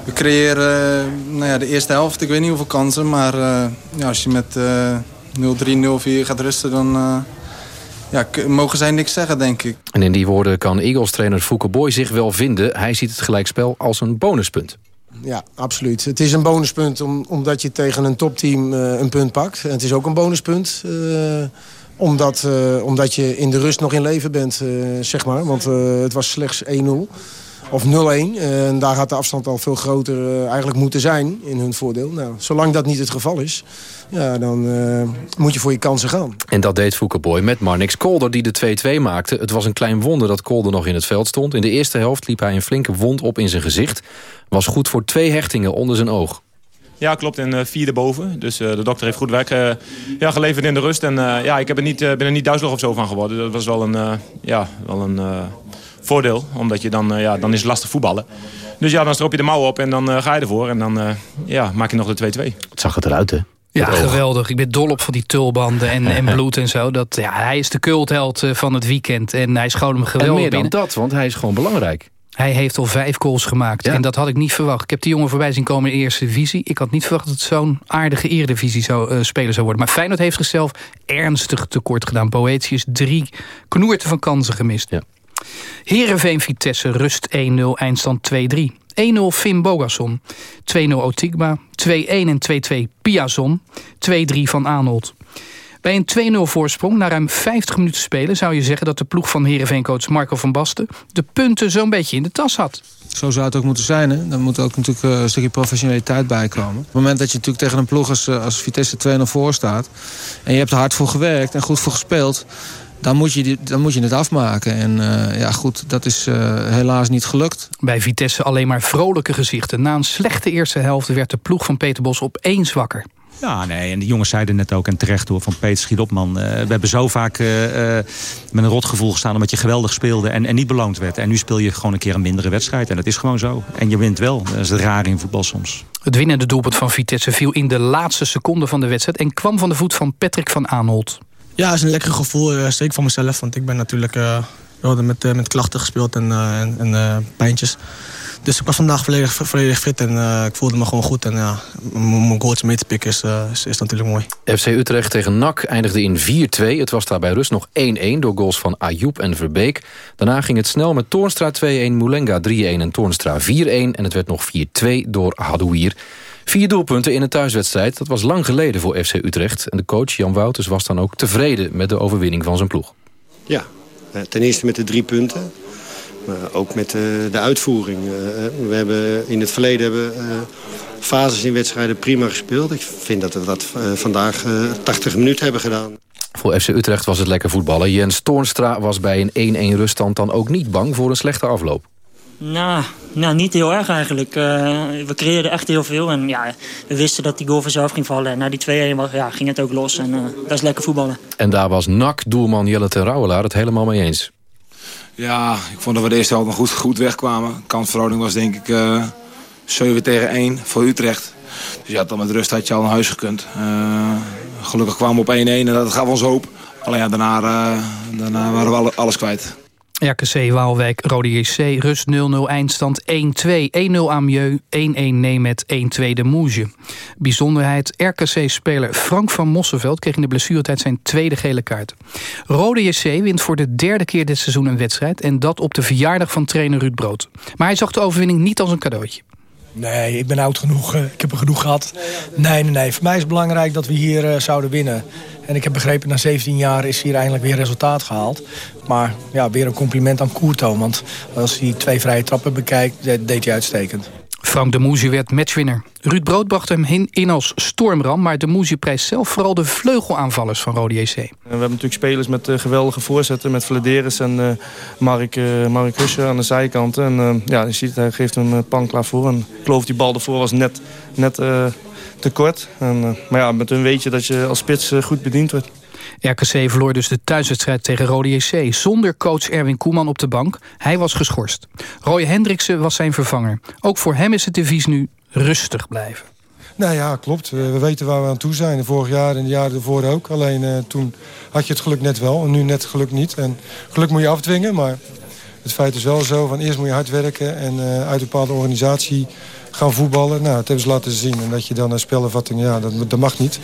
We creëren uh, nou ja, de eerste helft, ik weet niet hoeveel kansen. Maar uh, ja, als je met 0-3, 0-4 gaat rusten, dan ja, mogen zij niks zeggen, denk ik. En in die woorden kan Eagles-trainer Fouke Boy zich wel vinden. Hij ziet het gelijkspel als een bonuspunt. Ja, absoluut. Het is een bonuspunt om, omdat je tegen een topteam uh, een punt pakt. En het is ook een bonuspunt uh, omdat, uh, omdat je in de rust nog in leven bent, zeg maar. Want het was slechts 1-0 of 0-1. En daar had de afstand al veel groter eigenlijk moeten zijn in hun voordeel. Nou, zolang dat niet het geval is, ja, dan uh, moet je voor je kansen gaan. En dat deed Foukeboy met Marnix Kolder die de 2-2 maakte. Het was een klein wonder dat Kolder nog in het veld stond. In de eerste helft liep hij een flinke wond op in zijn gezicht. Was goed voor twee hechtingen onder zijn oog. Ja, klopt. En uh, vierde boven. Dus uh, de dokter heeft goed werk uh, ja, geleverd in de rust. En ja, ik heb er niet, ben er niet duizelig of zo van geworden. Dat was wel een, ja, wel een voordeel. Omdat je dan, ja, dan is het lastig voetballen. Dus ja, dan strop je de mouwen op en dan ga je ervoor. En dan ja, maak je nog de 2-2. Het zag het eruit, hè? Ja, geweldig. Ik ben dol op van die tulbanden en, en bloed en zo. Dat, ja, hij is de cultheld eh, van het weekend. En hij schoot hem geweldig En meer binnen. dan dat, want hij is gewoon belangrijk. Hij heeft al vijf goals gemaakt. En dat had ik niet verwacht. Ik heb die jongen voorbij zien komen in de eerste divisie. Ik had niet verwacht dat het zo'n aardige eredivisie zou, uh, speler zou worden. Maar Feyenoord heeft zichzelf ernstig tekort gedaan. Boetius drie knoerten van kansen gemist. Ja. Heerenveen Vitesse rust 1-0, eindstand 2-3. 1-0 Finn Bogasson. 2-0 Otigba. 2-1 en 2-2 Piazon. 2-3 van Arnold. Bij een 2-0 voorsprong na ruim 50 minuten spelen... zou je zeggen dat de ploeg van Heerenveencoach Marco van Basten... de punten zo'n beetje in de tas had. Zo zou het ook moeten zijn. Hè? Dan moet ook natuurlijk eh, een stukje professionaliteit bij komen. Op het moment dat je natuurlijk tegen een ploeg als, eh, als Vitesse 2-0 voor staat... en je hebt er hard voor gewerkt en goed voor gespeeld... Dan moet, je, dan moet je het afmaken. En uh, ja, goed, dat is uh, helaas niet gelukt. Bij Vitesse alleen maar vrolijke gezichten. Na een slechte eerste helft werd de ploeg van Peter Bos opeens wakker. Ja, nee, en de jongens zeiden net ook, en terecht door, van Peter schiet op man. Uh, we hebben zo vaak met een rotgevoel gestaan omdat je geweldig speelde en, en niet beloond werd. En nu speel je gewoon een keer een mindere wedstrijd. En dat is gewoon zo. En je wint wel. Dat is het raar in voetbal soms. Het winnende doelpunt van Vitesse viel in de laatste seconde van de wedstrijd... en kwam van de voet van Patrick van Aanholt. Ja, het is een lekker gevoel, uh, zeker voor mezelf. Want ik ben natuurlijk uh, met, uh, met klachten gespeeld en, en, pijntjes. Dus ik was vandaag volledig, volledig fit en ik voelde me gewoon goed. En ja, mijn goals mee te pikken is, is, natuurlijk mooi. FC Utrecht tegen NAC eindigde in 4-2. Het was daar bij rust nog 1-1 door goals van Ayoub en Verbeek. Daarna ging het snel met Toornstra 2-1, Moulenga 3-1 en Toornstra 4-1. En het werd nog 4-2 door Hadouier. Vier doelpunten in een thuiswedstrijd, dat was lang geleden voor FC Utrecht. En de coach Jan Wouters was dan ook tevreden met de overwinning van zijn ploeg. Ja, ten eerste met de drie punten. Maar ook met de, de uitvoering. We hebben in het verleden hebben, fases in wedstrijden prima gespeeld. Ik vind dat we dat vandaag 80 minuten hebben gedaan. Voor FC Utrecht was het lekker voetballen. Jens Toornstra was bij een 1-1 ruststand dan ook niet bang voor een slechte afloop. Nou, nou, niet heel erg eigenlijk. Uh, we creëerden echt heel veel. En ja, we wisten dat die goal vanzelf ging vallen. En na die 2-1 ja, ging het ook los. En uh, dat is lekker voetballen. En daar was NAC-doelman Jelle ten Rouwelaar het helemaal mee eens. Ja, ik vond dat we de eerste helft nog goed, goed wegkwamen. Kansverhouding was denk ik uh, 7 tegen 1 voor Utrecht. Dus ja, dan met rust had je al naar huis gekund. gelukkig kwamen we op 1-1 en dat gaf ons hoop. Alleen ja, daarna, daarna waren we alles kwijt. RKC Waalwijk, Rode JC, rust 0-0, eindstand 1-2. 1-0 Amieux, 1-1 Nemet, 1-2 de Moege. Bijzonderheid, RKC-speler Frank van Mosselveld... kreeg in de blessuretijd zijn tweede gele kaart. Rode JC wint voor de derde keer dit seizoen een wedstrijd... en dat op de verjaardag van trainer Ruud Brood. Maar hij zag de overwinning niet als een cadeautje. Nee, ik ben oud genoeg. Ik heb er genoeg gehad. Nee, nee, nee. Voor mij is het belangrijk dat we hier uh, zouden winnen. En ik heb begrepen, na 17 jaar is hier eindelijk weer resultaat gehaald. Maar ja, weer een compliment aan Koerto. Want als hij twee vrije trappen bekijkt, deed hij uitstekend. Frank de Moesie werd matchwinner. Ruud Brood bracht hem in als stormram... maar de Moesie prijst zelf vooral de vleugelaanvallers van Rode JC. We hebben natuurlijk spelers met uh, geweldige voorzetten... met Vladeris en uh, Mark, uh, aan de zijkant. En ja, je ziet, hij geeft hem pan klaar voor. En ik geloof die bal ervoor was net, net te kort. En, maar ja, met hun weet je dat je als spits goed bediend wordt. RKC verloor dus de thuiswedstrijd tegen Rode JC... zonder coach Erwin Koeman op de bank. Hij was geschorst. Roy Hendriksen was zijn vervanger. Ook voor hem is het devies nu rustig blijven. Nou ja, klopt. We weten waar we aan toe zijn. Vorig jaar en de jaren ervoor ook. Alleen uh, toen had je het geluk net wel en nu net geluk niet. En geluk moet je afdwingen, maar het feit is wel zo... van eerst moet je hard werken en uh, uit een bepaalde organisatie gaan voetballen. Nou, dat hebben ze laten zien. En dat je dan een spelervatting, ja, dat, dat mag niet.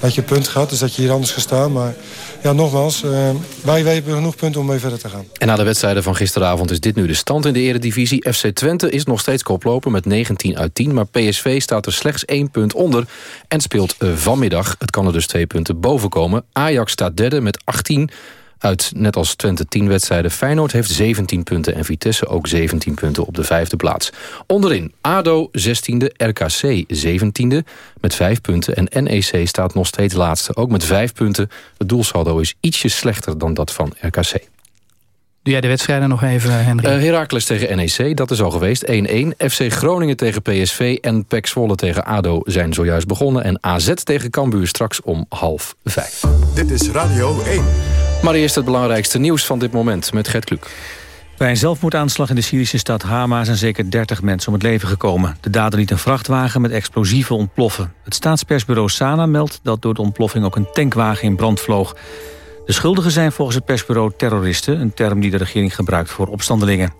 Dat je punt gehad, dus dat je hier anders gestaan. Maar ja, nogmaals, uh, wij hebben genoeg punten om mee verder te gaan. En na de wedstrijden van gisteravond is dit nu de stand in de eredivisie. FC Twente is nog steeds koploper met 19 uit 10. Maar PSV staat er slechts één punt onder en speelt uh, vanmiddag. Het kan er dus twee punten boven komen. Ajax staat derde met 18 uit net als Twente 10 wedstrijden. Feyenoord heeft 17 punten en Vitesse ook 17 punten op de vijfde plaats. Onderin ADO 16e, RKC 17e met 5 punten. En NEC staat nog steeds laatste, ook met 5 punten. Het doelsaldo is ietsje slechter dan dat van RKC. Doe jij de wedstrijden nog even, Henry? Uh, Heracles tegen NEC, dat is al geweest, 1-1. FC Groningen tegen PSV en PEC Zwolle tegen ADO zijn zojuist begonnen. En AZ tegen Cambuur straks om half vijf. Dit is Radio 1. Maar eerst het belangrijkste nieuws van dit moment met Gert Kluk. Bij een zelfmoordaanslag in de Syrische stad Hama zijn zeker 30 mensen om het leven gekomen. De dader liet een vrachtwagen met explosieven ontploffen. Het staatspersbureau Sana meldt dat door de ontploffing ook een tankwagen in brand vloog. De schuldigen zijn volgens het persbureau terroristen... een term die de regering gebruikt voor opstandelingen.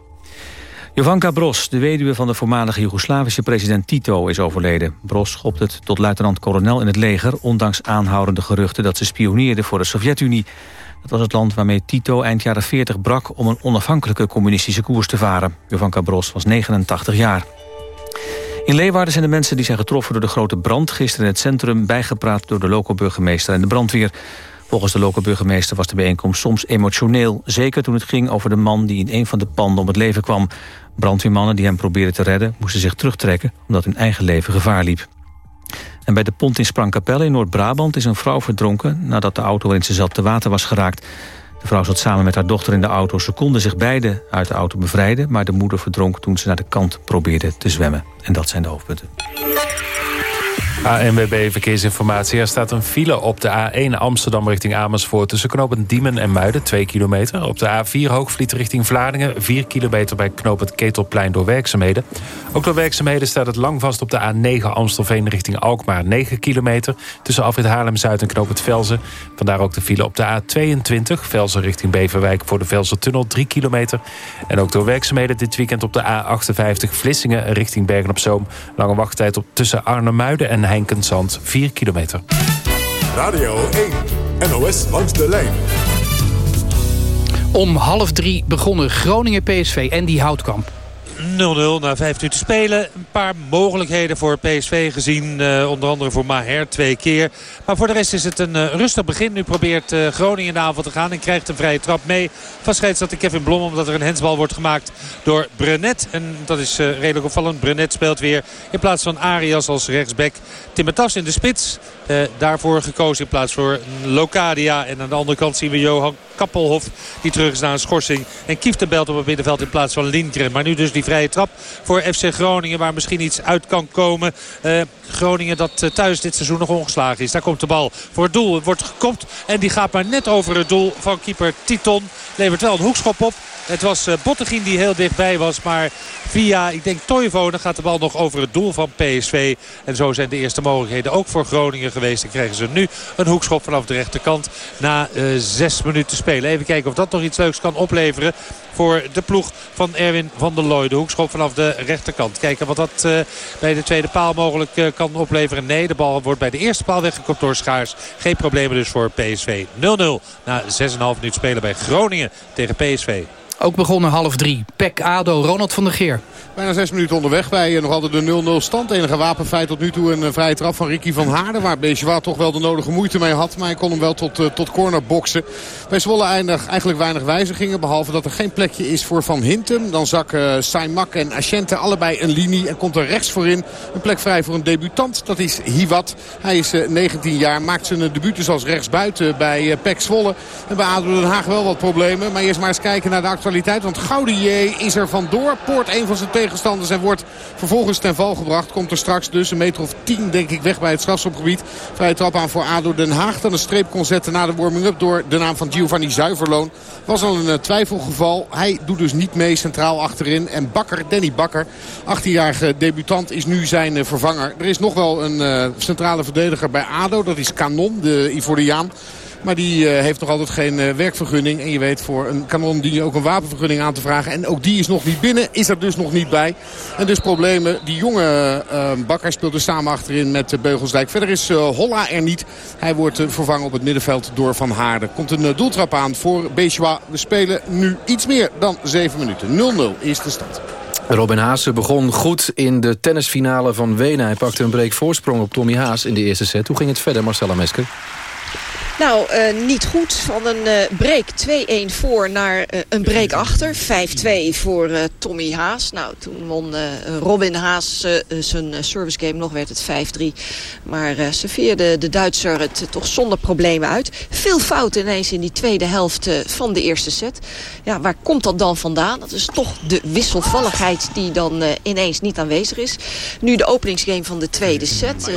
Jovanka Bros, de weduwe van de voormalige Joegoslavische president Tito, is overleden. Bros schopt het tot luitenant-kolonel in het leger... ondanks aanhoudende geruchten dat ze spioneerde voor de Sovjet-Unie. Dat was het land waarmee Tito eind jaren 40 brak... om een onafhankelijke communistische koers te varen. Jovanka Bros was 89 jaar. In Leeuwarden zijn de mensen die zijn getroffen door de grote brand... gisteren in het centrum bijgepraat door de loco-burgemeester en de brandweer. Volgens de lokale burgemeester was de bijeenkomst soms emotioneel. Zeker toen het ging over de man die in een van de panden om het leven kwam. Brandweermannen die hem probeerden te redden moesten zich terugtrekken... omdat hun eigen leven gevaar liep. En bij de pont in Sprangkapelle in Noord-Brabant is een vrouw verdronken... nadat de auto waarin ze zat te water was geraakt. De vrouw zat samen met haar dochter in de auto. Ze konden zich beide uit de auto bevrijden... maar de moeder verdronk toen ze naar de kant probeerde te zwemmen. En dat zijn de hoofdpunten. ANWB Verkeersinformatie. Er staat een file op de A1 Amsterdam richting Amersfoort... tussen knooppunt Diemen en Muiden, 2 kilometer. Op de A4 Hoogvliet richting Vlaardingen... 4 kilometer bij knooppunt Ketelplein door werkzaamheden. Ook door werkzaamheden staat het lang vast op de A9 Amstelveen richting Alkmaar... 9 kilometer tussen Afrit Haarlem-Zuid en knooppunt Velzen. Vandaar ook de file op de A22 Velzen richting Beverwijk... voor de Velzen-tunnel, 3 kilometer. En ook door werkzaamheden dit weekend op de A58 Vlissingen richting Bergen-op-Zoom. Lange wachttijd op tussen Arnhem-Muiden en Heinkensand 4 kilometer. Radio 1, NOS langs de lijn. Om half drie begonnen Groningen PSV en die Houtkamp. 0-0 na vijf minuten spelen. Een paar mogelijkheden voor PSV gezien. Uh, onder andere voor Maher twee keer. Maar voor de rest is het een uh, rustig begin. Nu probeert uh, Groningen in de avond te gaan. En krijgt een vrije trap mee van scheidsrechter Kevin Blom. Omdat er een hensbal wordt gemaakt door Brenet. En dat is redelijk opvallend. Brenet speelt weer in plaats van Arias als rechtsback. Timmertas in de spits. daarvoor gekozen in plaats voor Locadia. En aan de andere kant zien we Johan Kappelhof. Die terug is naar een schorsing. En Kieft de belt op het middenveld in plaats van Lindgren. Maar nu dus die vrije trap voor FC Groningen. Waar misschien iets uit kan komen. Uh, Groningen dat uh, thuis dit seizoen nog ongeslagen is. Daar komt de bal voor het doel. Het wordt gekopt. En die gaat maar net over het doel van keeper Titon. Levert wel een hoekschop op. Het was uh, Bottegien die heel dichtbij was. Maar via, ik denk Toivonen gaat de bal nog over het doel van PSV. En zo zijn de eerste mogelijkheden ook voor Groningen geweest. En krijgen ze nu een hoekschop vanaf de rechterkant. Na uh, zes minuten spelen. Even kijken of dat nog iets leuks kan opleveren voor de ploeg van Erwin van der Looy. De hoekschop vanaf de rechterkant. Kijken wat dat uh, bij de tweede paal mogelijk kan opleveren. Nee, de bal wordt bij de eerste paal weggekopt door Schaars. Geen problemen dus voor PSV. 0-0 na 6,5 minuten spelen bij Groningen tegen PSV. Ook begonnen half drie. Pek Ado, Ronald van der Geer. Bijna zes minuten onderweg bij eh, nog altijd de 0-0 stand. Enige wapenfeit tot nu toe een vrije trap van Ricky van Haarden. Waar Bejois toch wel de nodige moeite mee had. Maar hij kon hem wel tot, uh, tot corner boksen. Bij Zwolle eindig, eigenlijk weinig wijzigingen. Behalve dat er geen plekje is voor Van Hintem. Dan zakken uh, en Asciente allebei een linie. En komt er rechts voorin een plek vrij voor een debutant. Dat is Hiwat. Hij is uh, 19 jaar. Maakt zijn debuut dus als rechtsbuiten bij Pek Zwolle. En bij ADO Den Haag wel wat problemen. Maar eerst maar eens kijken naar de Want Gaudier is er vandoor. Poort een van zijn tegenstanders en wordt vervolgens ten val gebracht. Komt er straks dus een meter of 10 denk ik weg bij het strafschopgebied. Vrije trap aan voor ADO Den Haag. Dan een streep kon zetten na de warming-up door de naam van Giovanni Zuiverloon. Was al een uh, twijfelgeval. Hij doet dus niet mee centraal achterin. En Bakker, Danny Bakker, 18-jarige debutant, is nu zijn uh, vervanger. Er is nog wel een uh, centrale verdediger bij ADO. Dat is Canon, de Ivoriaan. Maar die uh, heeft nog altijd geen uh, werkvergunning. En je weet voor een kanon die ook een wapenvergunning aan te vragen. En ook die is nog niet binnen. Is er dus nog niet bij. En dus problemen. Die jonge uh, Bakker speelt dus samen achterin met Beugelsdijk. Verder is Holla er niet. Hij wordt vervangen op het middenveld door Van Haarden. Komt een doeltrap aan voor Bejois. We spelen nu iets meer dan 7 minuten. 0-0 is de stand. Robin Haase begon goed in de tennisfinale van Wenen. Hij pakte een break voorsprong op Tommy Haas in de eerste set. Hoe ging het verder, Marcella Mesker? Nou, uh, niet goed. Van een uh, break 2-1 voor naar uh, een break achter. 5-2 voor Tommy Haas. Nou, toen won Robin Haas zijn service game. Nog werd het 5-3. Maar serveerde de Duitser het toch zonder problemen uit. Veel fouten ineens in die tweede helft van de eerste set. Ja, waar komt dat dan vandaan? Dat is toch de wisselvalligheid die dan ineens niet aanwezig is. Nu de openingsgame van de tweede set.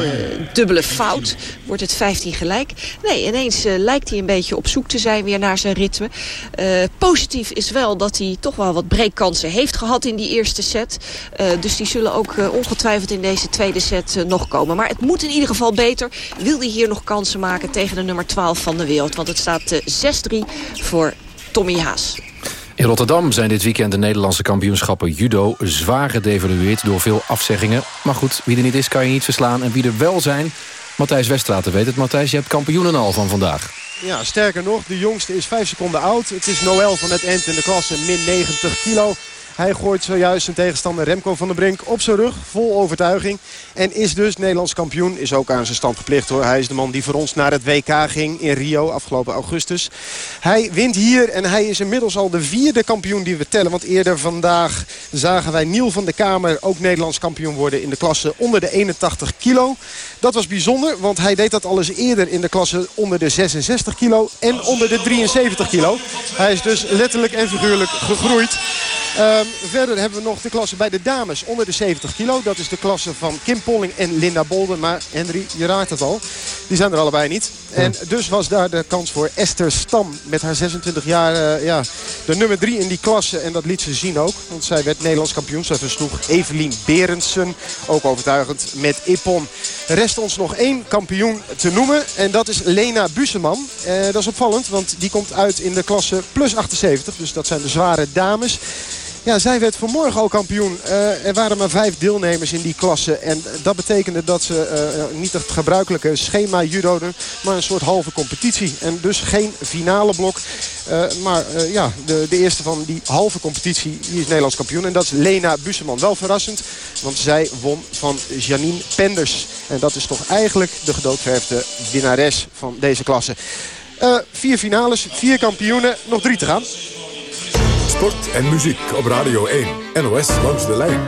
dubbele fout. Wordt het 15 gelijk. Nee, ineens ineens lijkt hij een beetje op zoek te zijn weer naar zijn ritme. positief is wel dat hij toch wel wat breekkansen heeft gehad in die eerste set. dus die zullen ook ongetwijfeld in deze tweede set nog komen. Maar het moet in ieder geval beter. Wil hij hier nog kansen maken tegen de nummer 12 van de wereld. Want het staat 6-3 voor Tommy Haas. In Rotterdam zijn dit weekend de Nederlandse kampioenschappen judo zwaar gedevalueerd door veel afzeggingen. Maar goed, wie er niet is kan je niet verslaan. En wie er wel zijn, Matthijs Westraten weet het. Matthijs, je hebt kampioenen al van vandaag. Ja, sterker nog, de jongste is 5 seconden oud. Het is Noël van het Ent in de klasse min 90 kilo. Hij gooit zojuist zijn tegenstander Remco van der Brink op zijn rug. Vol overtuiging. En is dus Nederlands kampioen. Is ook aan zijn stand verplicht hoor. Hij is de man die voor ons naar het WK ging in Rio afgelopen augustus. Hij wint hier en hij is inmiddels al de vierde kampioen die we tellen. Want eerder vandaag zagen wij Niel van der Kamer ook Nederlands kampioen worden in de klasse onder de 81 kilo. Dat was bijzonder, want hij deed dat al eens eerder in de klasse onder de 66 kilo en onder de 73 kilo. Hij is dus letterlijk en figuurlijk gegroeid. Ehm, verder hebben we nog de klasse bij de dames onder de 70 kilo. Dat is de klasse van Kim Polling en Linda Bolden. Maar Henry, je raakt het al. Die zijn er allebei niet. En dus was daar de kans voor Esther Stam. Met haar 26 jaar uh, ja, de nummer 3 in die klasse. En dat liet ze zien ook. Want zij werd Nederlands kampioen. Zij versloeg Evelien Berendsen. Ook overtuigend met Ippon. Rest ons nog één kampioen te noemen. En dat is Lena Buseman. Uh, dat is opvallend. Want die komt uit in de klasse plus 78. Dus dat zijn de zware dames. Ja, zij werd vanmorgen al kampioen. Uh, er waren maar vijf deelnemers in die klasse. En dat betekende dat ze uh, niet het gebruikelijke schema judoden. Maar een soort halve competitie. En dus geen finale blok. Uh, maar ja, de, de, eerste van die halve competitie is Nederlands kampioen. En dat is Lena Busseman. Wel verrassend, want zij won van Janine Penders. En dat is toch eigenlijk de gedoodverfde winnares van deze klasse. vier finales, vier kampioenen, nog drie te gaan. Sport en muziek op Radio 1. NOS langs de lijn.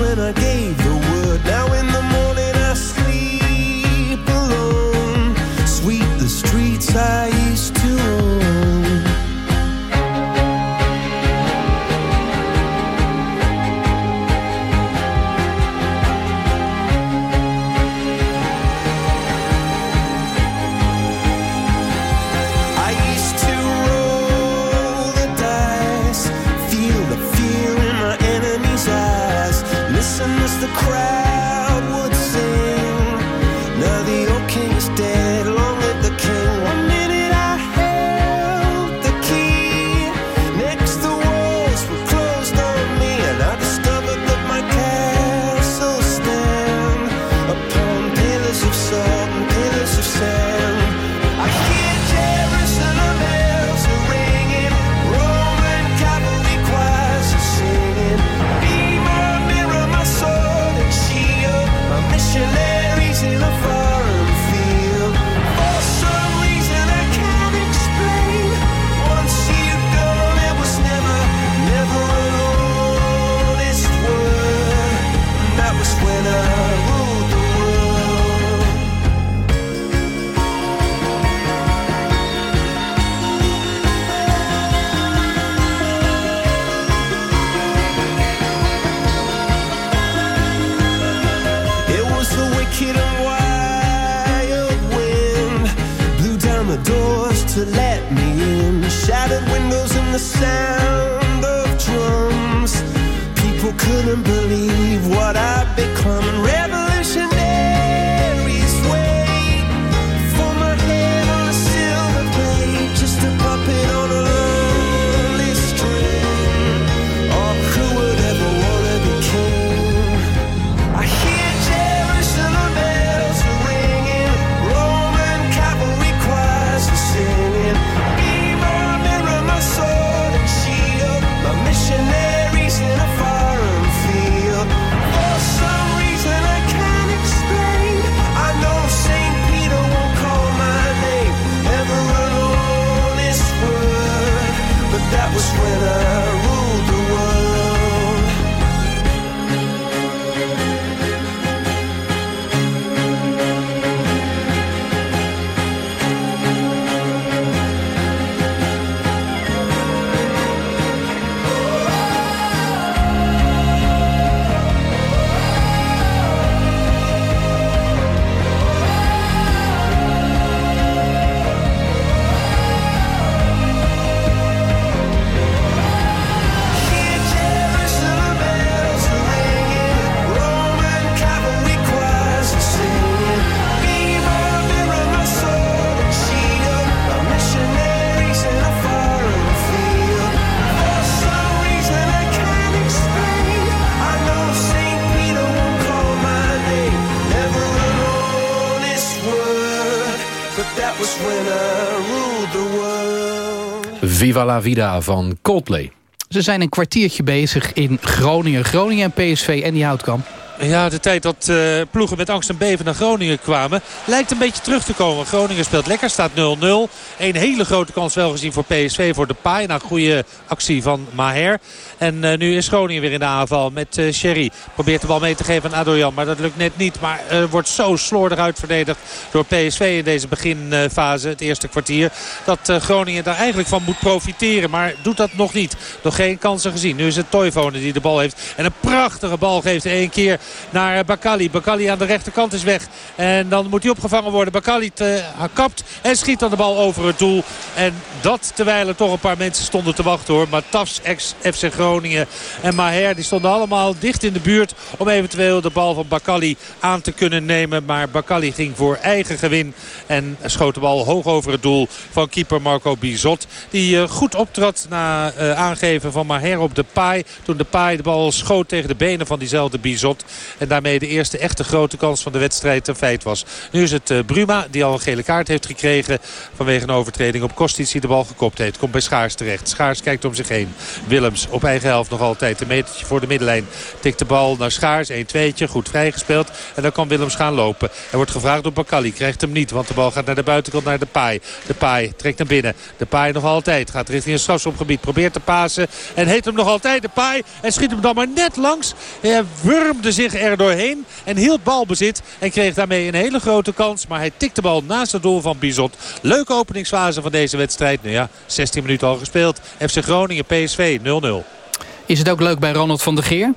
when I gave Viva la vida van Coldplay. Ze zijn een kwartiertje bezig in Groningen. Groningen en PSV en die houtkamp. Ja, de tijd dat uh, ploegen met angst en beven naar Groningen kwamen... lijkt een beetje terug te komen. Groningen speelt lekker, staat 0-0. Een hele grote kans wel gezien voor PSV, voor de paai. Na goede actie van Maher. En uh, nu is Groningen weer in de aanval met uh, Sherry. Probeert de bal mee te geven aan Adorian, maar dat lukt net niet. Maar wordt zo slordig uitverdedigd door PSV in deze beginfase, het eerste kwartier. Dat Groningen daar eigenlijk van moet profiteren. Maar doet dat nog niet. Nog geen kansen gezien. Nu is het Toivonen die de bal heeft. En een prachtige bal geeft één keer naar Bakali. Bakali aan de rechterkant is weg. En dan moet hij opgevangen worden. Bakali kapt en schiet dan de bal over het doel. En dat terwijl er toch een paar mensen stonden te wachten hoor. Maar ex-FC Groningen en Maher die stonden allemaal dicht in de buurt. Om eventueel de bal van Bakali aan te kunnen nemen. Maar Bakali ging voor eigen gewin. En schoot de bal hoog over het doel van keeper Marco Bizot. Die uh, goed optrad na uh, aangeven van Maher op de paai. Toen de paai de bal schoot tegen de benen van diezelfde Bizot. En daarmee de eerste echte grote kans van de wedstrijd een feit was. Nu is het uh, Bruma die al een gele kaart heeft gekregen. Vanwege een overtreding op Kostic die de bal gekopt heeft. Komt bij Schaars terecht. Schaars kijkt om zich heen. Willems op eigen helft nog altijd. Een metertje voor de middenlijn. Tikt de bal naar Schaars. 1-2'tje. Goed vrijgespeeld. En dan kan Willems gaan lopen. Er wordt gevraagd door Bakali. Krijgt hem niet. Want de bal gaat naar de buitenkant naar de paai. De paai trekt hem binnen. De paai nog altijd. Gaat richting een strafschopgebied. Probeert te pasen. En heet hem nog altijd de paai. En schiet hem dan maar net langs. Hij wurmde zich er doorheen. En hield balbezit. En kreeg daarmee een hele grote kans. Maar hij tikt de bal naast het doel van Bizot. Leuke openingsfase van deze wedstrijd. Nou ja, 16 minuten al gespeeld. FC Groningen, PSV 0-0. Is het ook leuk bij Ronald van der Geer?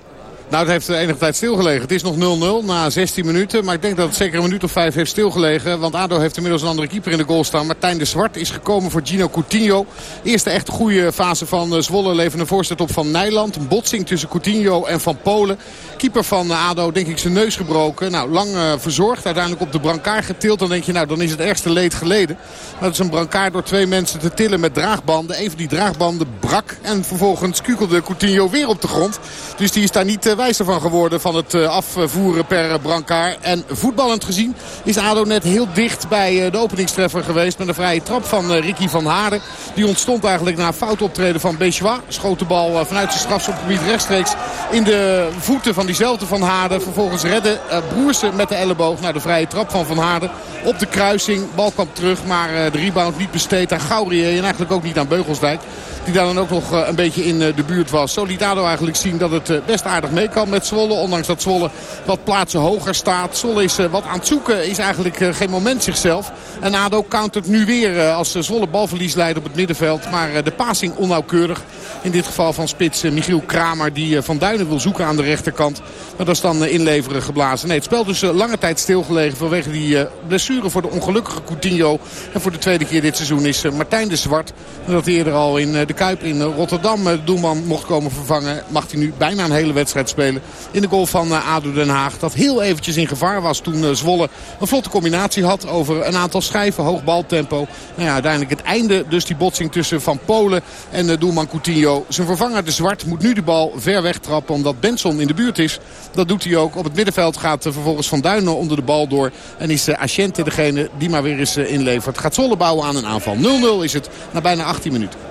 Nou, het heeft enige tijd stilgelegen. Het is nog 0-0 na 16 minuten. Maar ik denk dat het zeker een minuut of vijf heeft stilgelegen. Want ADO heeft inmiddels een andere keeper in de goal staan. Martijn de Zwart is gekomen voor Gino Coutinho. Eerste echt goede fase van Zwolle leverde een voorzet op van Nijland. Een botsing tussen Coutinho en Van Polen. Keeper van ADO denk ik zijn neus gebroken. Nou, lang uh, verzorgd. Uiteindelijk op de brancard getild. Dan denk je, nou, dan is het ergste leed geleden. Het is een brancard door twee mensen te tillen met draagbanden. Een van die draagbanden brak. En vervolgens kukelde Coutinho weer op de grond. Dus die is daar niet uh, wijzer van geworden van het uh, afvoeren per brancard. En voetballend gezien is ADO net heel dicht bij de openingstreffer geweest. Met een vrije trap van Ricky van Haarden. Die ontstond eigenlijk na een fout optreden van Bechois. Schoot de bal vanuit zijn strafschopgebied rechtstreeks in de voeten van diezelfde Van Haarden. Vervolgens redden uh, Broersen met de elleboog naar de vrije trap van Van Haarden. Op de kruising. Bal terug, maar uh, de rebound niet besteed aan Gaurier. En eigenlijk ook niet aan Beugelsdijk. Die daar dan ook nog uh, een beetje in de buurt was. Zo liet ADO eigenlijk zien dat het best aardig mee kan met Zwolle. Ondanks dat Zwolle wat plaatsen hoger staat. Zwolle is wat aan het zoeken. Is eigenlijk geen moment zichzelf. En ADO countert nu weer als Zwolle balverlies leidt op het middenveld. Maar de passing onnauwkeurig. In dit geval van spits Michiel Kramer. Die Van Duinen wil zoeken aan de rechterkant. Maar dat is dan inleveren geblazen. Nee, het spel dus lange tijd stilgelegen vanwege die blessure voor de ongelukkige Coutinho. En voor de tweede keer dit seizoen is Martijn de Zwart. Dat eerder al in de Kuip in Rotterdam de doelman mocht komen vervangen. Mag hij nu bijna een hele wedstrijd spelen. In de goal van ADO Den Haag. Dat heel eventjes in gevaar was toen Zwolle een vlotte combinatie had over een aantal schijven. Hoog baltempo. Nou ja, uiteindelijk het einde dus die botsing tussen Van Polen en doelman Coutinho. Zijn vervanger de Zwart moet nu de bal ver wegtrappen omdat Benson in de buurt is. Dat doet hij ook. Op het middenveld gaat vervolgens Van Duinen onder de bal door. En is Asciente degene die maar weer eens inlevert. Gaat Zwolle bouwen aan een aanval. 0-0 is het na bijna 18 minuten.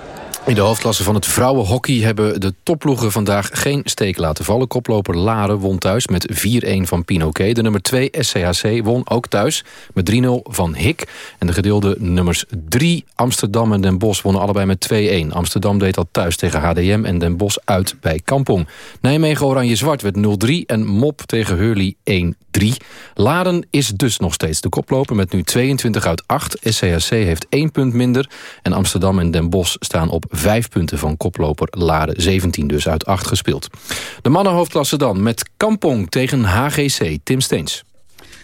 In de hoofdklasse van het vrouwenhockey hebben de topploegen vandaag geen steek laten vallen. Koploper Laren won thuis met 4-1 van Pinoquet. De nummer 2 SCHC won ook thuis met 3-0 van Hik. En de gedeelde nummers 3 Amsterdam en Den Bosch wonnen allebei met 2-1. Amsterdam deed al thuis tegen HDM en Den Bosch uit bij Kampong. Nijmegen Oranje-Zwart werd 0-3 en Mop tegen Hurley 1-3. Laren is dus nog steeds de koploper met nu 22 uit 8. SCHC heeft 1 punt minder en Amsterdam en Den Bosch staan op vijf punten van koploper Laren. 17 dus uit 8 gespeeld. De mannenhoofdklasse dan met Kampong tegen HGC. Tim Steens.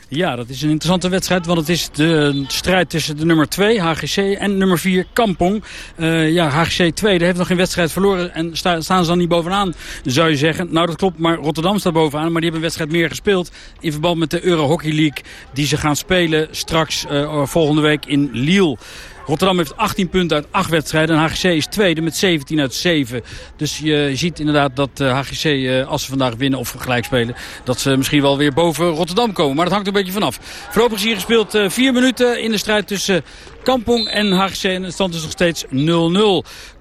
Ja, dat is een interessante wedstrijd, want het is de strijd tussen de nummer 2, HGC, en nummer 4, Kampong. Uh, ja, HGC 2 heeft nog geen wedstrijd verloren en sta, staan ze dan niet bovenaan, zou je zeggen. Nou, dat klopt, maar Rotterdam staat bovenaan, maar die hebben een wedstrijd meer gespeeld in verband met de Euro Hockey League, die ze gaan spelen straks uh, volgende week in Lille. Rotterdam heeft 18 punten uit 8 wedstrijden. En HGC is tweede met 17 uit 7. Dus je ziet inderdaad dat HGC, uh, als ze vandaag winnen of gelijk spelen... dat ze misschien wel weer boven Rotterdam komen. Maar dat hangt een beetje vanaf. Voorlopig is hier gespeeld uh, 4 minuten in de strijd tussen Kampong en HGC en de stand is nog steeds 0-0.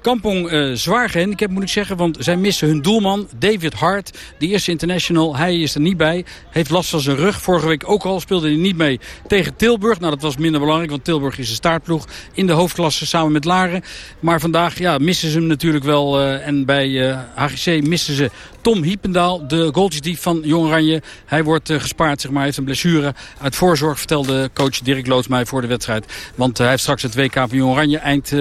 Kampong uh, zwaar gehandicapt moet ik zeggen, want zij missen hun doelman David Hart. De eerste international, hij is er niet bij. Heeft last van zijn rug. Vorige week ook al speelde hij niet mee tegen Tilburg. Nou, dat was minder belangrijk, want Tilburg is een staartploeg in de hoofdklasse samen met Laren. Maar vandaag ja, missen ze hem natuurlijk wel. Uh, en bij uh, HGC missen ze Tom Hiependaal, de goaltjesdief van Jong Oranje. Hij wordt uh, gespaard, zeg maar, hij heeft een blessure. Uit voorzorg vertelde coach Dirk Loods mij voor de wedstrijd. Want hij heeft straks het WK van Jong Oranje eind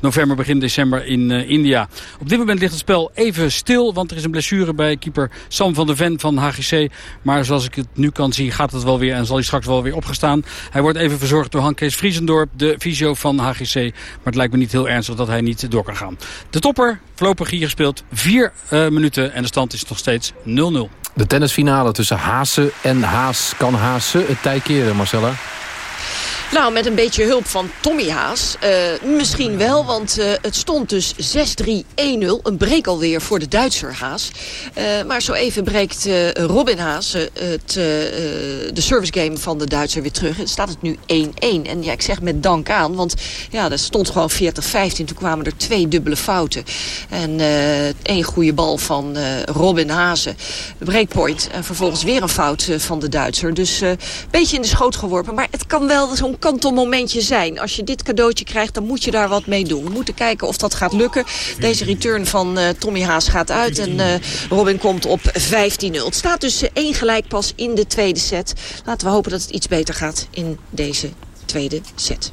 november, begin december in India. Op dit moment ligt het spel even stil, want er is een blessure bij keeper Sam van der Ven van HGC. Maar zoals ik het nu kan zien gaat het wel weer en zal hij straks wel weer opgestaan. Hij wordt even verzorgd door Hank Kees Vriesendorp, de fysio van HGC. Maar het lijkt me niet heel ernstig dat hij niet door kan gaan. De topper, voorlopig hier gespeeld, vier uh, minuten en de stand is nog steeds 0-0. De tennisfinale tussen Haase en Haas. Kan Haase het tij keren, Marcella? Nou, met een beetje hulp van Tommy Haas. Uh, misschien wel, want uh, het stond dus 6-3-1-0. Een break alweer voor de Duitser Haas. Uh, maar zo even breekt Robin Haas het, de service game van de Duitser weer terug. En staat het nu 1-1. En ja, ik zeg met dank aan, want ja, er stond gewoon 40-15. Toen kwamen er twee dubbele fouten. En één goede bal van Robin Hazen. Breakpoint. En vervolgens weer een fout van de Duitser. Dus een beetje in de schoot geworpen. Maar het kan wel zo'n kantelmomentje zijn. Als je dit cadeautje krijgt, dan moet je daar wat mee doen. We moeten kijken of dat gaat lukken. Deze return van uh, Tommy Haas gaat uit en uh, Robin komt op 15-0. Het staat dus uh, één gelijk pas in de tweede set. Laten we hopen dat het iets beter gaat in deze tweede set.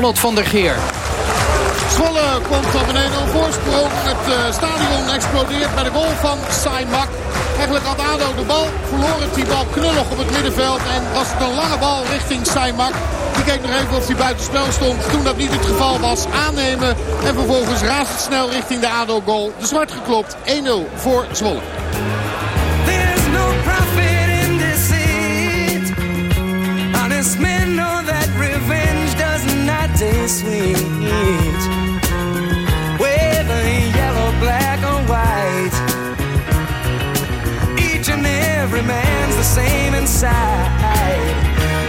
Ronald van der Geer. Zwolle komt op een 1-0 voorsprong. Het uh, stadion explodeert bij de goal van Saimak. Eigenlijk had ADO de bal, verloor het die bal knullig op het middenveld. En was het een lange bal richting Saimak. Die keek nog even of hij buitenspel stond. Toen dat niet het geval was, aannemen. En vervolgens razendsnel richting de ADO goal. De zwart geklopt, 1-0 voor Zwolle. Sweet. Whether yellow, black, or white, each and every man's the same inside.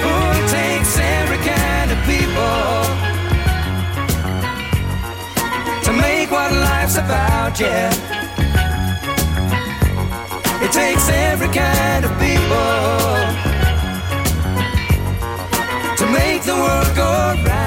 Who takes every kind of people to make what life's about? Yeah. It takes every kind of people to make the world go round.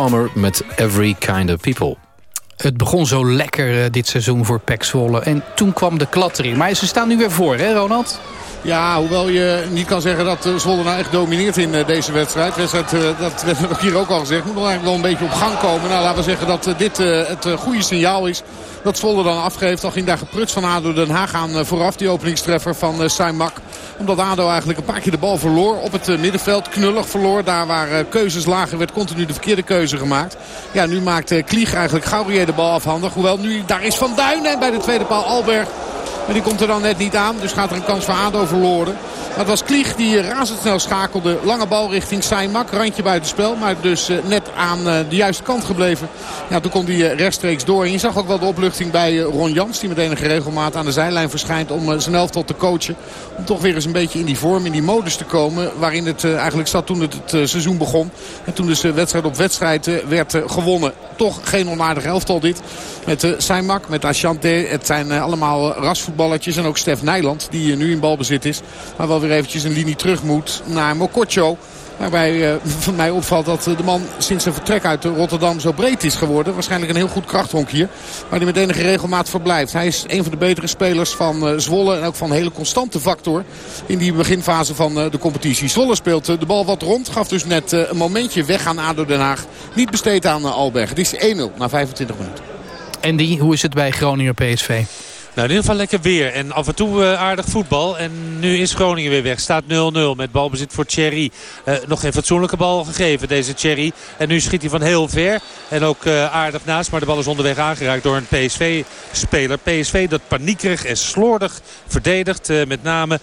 Palmer met Every Kind of People. Het begon zo lekker uh, dit seizoen voor Pek Zwolle. En toen kwam de klattering. Maar ze staan nu weer voor, hè Ronald? Ja, hoewel je niet kan zeggen dat eh, Zwolle nou echt domineert in eh, deze wedstrijd. wedstrijd dat werd ook hier ook al gezegd. Moet nog eigenlijk wel een beetje op gang komen. Nou, laten we zeggen dat dit het goede signaal is. Dat Zwolle dan afgeeft. Al ging daar gepruts van ADO Den Haag aan vooraf. Die openingstreffer van Saimak. Omdat ADO eigenlijk een paar keer de bal verloor. Op het middenveld knullig verloor. Daar waar keuzes lagen werd continu de verkeerde keuze gemaakt. Ja, nu maakt Klieg eigenlijk Gaurier de bal afhandig. Hoewel nu daar is Van Duinen. En bij de tweede paal Alberg maar die komt er dan net niet aan. Dus gaat er een kans voor ADO verloren. Maar het was Klieg die razendsnel schakelde. Lange bal richting Saimak. Randje buitenspel. Maar dus eh, net aan eh, de juiste kant gebleven. Ja, toen kon hij eh, rechtstreeks door. En je zag ook wel de opluchting bij Ron Jans. Die met enige regelmaat aan de zijlijn verschijnt. Om zijn elftal te coachen. Om toch weer eens een beetje in die vorm, in die modus te komen. Waarin het eigenlijk zat toen het, het seizoen begon. En toen dus wedstrijd op wedstrijd werd gewonnen. Toch geen onaardig elftal dit. Met Saimak, met Ashante. Het zijn allemaal rasvoetballertjes. En ook Stef Nijland die nu in balbezit is. Maar wel weer eventjes een linie terug moet naar Mokotjo. Waarbij uh, van mij opvalt dat de man sinds zijn vertrek uit Rotterdam zo breed is geworden. Waarschijnlijk een heel goed krachthonk hier. Waar hij met enige regelmaat verblijft. Hij is een van de betere spelers van uh, Zwolle. En ook van een hele constante factor in die beginfase van de competitie. Zwolle speelt de bal wat rond. Gaf dus net een momentje weg aan ADO Den Haag. Niet besteed aan Alberg. Het is 1-0 na 25 minuten. En die, hoe is het bij Groningen PSV? Nou, in ieder geval lekker weer. En af en toe uh, aardig voetbal. En nu is Groningen weer weg. Staat 0-0 met balbezit voor Thierry. Uh, nog geen fatsoenlijke bal gegeven, deze Thierry. En nu schiet hij van heel ver. En ook uh, aardig naast. Maar de bal is onderweg aangeraakt door een PSV-speler. PSV dat paniekerig en slordig verdedigt. met name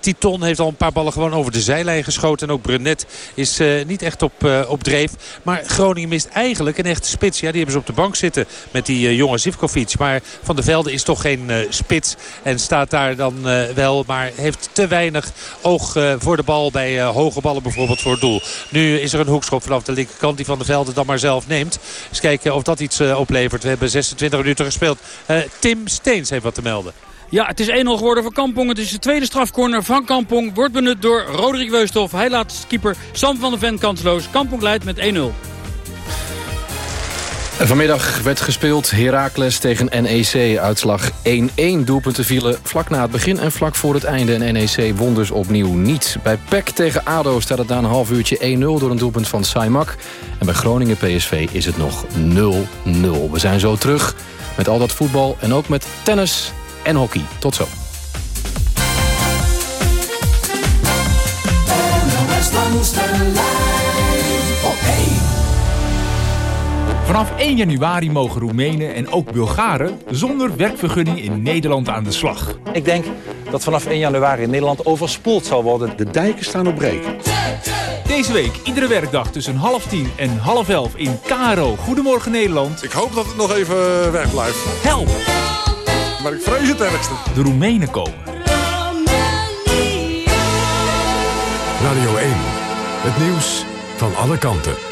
Titon heeft al een paar ballen gewoon over de zijlijn geschoten. En ook Brunet is niet echt op, op dreef. Maar Groningen mist eigenlijk een echte spits. Ja, die hebben ze op de bank zitten met die jonge Zivkovic. Maar Van der Velde is toch geen uh, spits. En staat daar dan uh, wel, maar heeft te weinig oog uh, voor de bal bij hoge ballen bijvoorbeeld voor het doel. Nu is er een hoekschop vanaf de linkerkant die Van de Velde dan maar zelf neemt. Eens kijken of dat iets oplevert. We hebben 26 minuten gespeeld. Tim Steens heeft wat te melden. Ja, het is 1-0 geworden voor Kampong. Het is de tweede strafcorner van Kampong. Wordt benut door Roderick Weusthof. Hij laat keeper Sam van der Ven kansloos. Kampong leidt met 1-0. Vanmiddag werd gespeeld Heracles tegen NEC. Uitslag 1-1. Doelpunten vielen vlak na het begin en vlak voor het einde. En NEC won dus opnieuw niet. Bij PEC tegen ADO staat het na een half uurtje 1-0 door een doelpunt van Saimak. En bij Groningen PSV is het nog 0-0. We zijn zo terug met al dat voetbal en ook met tennis en hockey. Tot zo. Vanaf 1 januari mogen Roemenen en ook Bulgaren zonder werkvergunning in Nederland aan de slag. Ik denk dat vanaf 1 januari in Nederland overspoeld zal worden. De dijken staan op breken. Deze week, iedere werkdag tussen half tien en half elf in Karo. Goedemorgen Nederland. Ik hoop dat het nog even weg blijft. Help! Maar ik vrees het ergste. De Roemenen komen. Radio 1. Het nieuws van alle kanten.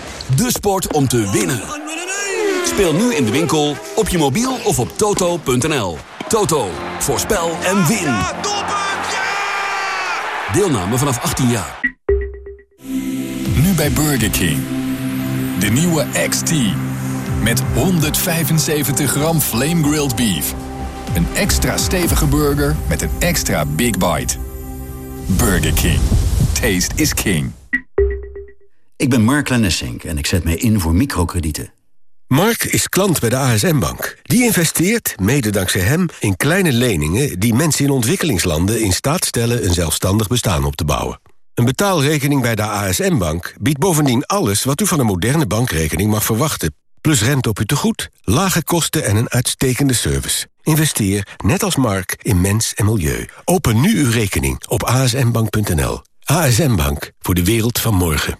De sport om te winnen. Speel nu in de winkel, op je mobiel of op toto.nl. Toto, voorspel en win. Deelname vanaf 18 jaar. Nu bij Burger King. De nieuwe XT. Met 175 gram flame grilled beef. Een extra stevige burger met een extra big bite. Burger King. Taste is king. Ik ben Mark Lennessink en ik zet mij in voor microkredieten. Mark is klant bij de ASM-bank. Die investeert, mede dankzij hem, in kleine leningen... die mensen in ontwikkelingslanden in staat stellen... een zelfstandig bestaan op te bouwen. Een betaalrekening bij de ASM-bank biedt bovendien alles... wat u van een moderne bankrekening mag verwachten. Plus rente op uw tegoed, lage kosten en een uitstekende service. Investeer, net als Mark, in mens en milieu. Open nu uw rekening op asmbank.nl. ASM Bank, voor de wereld van morgen.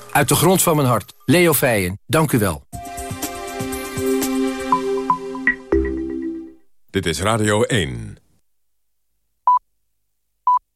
Uit de grond van mijn hart. Leo Feijen, dank u wel. Dit is Radio 1.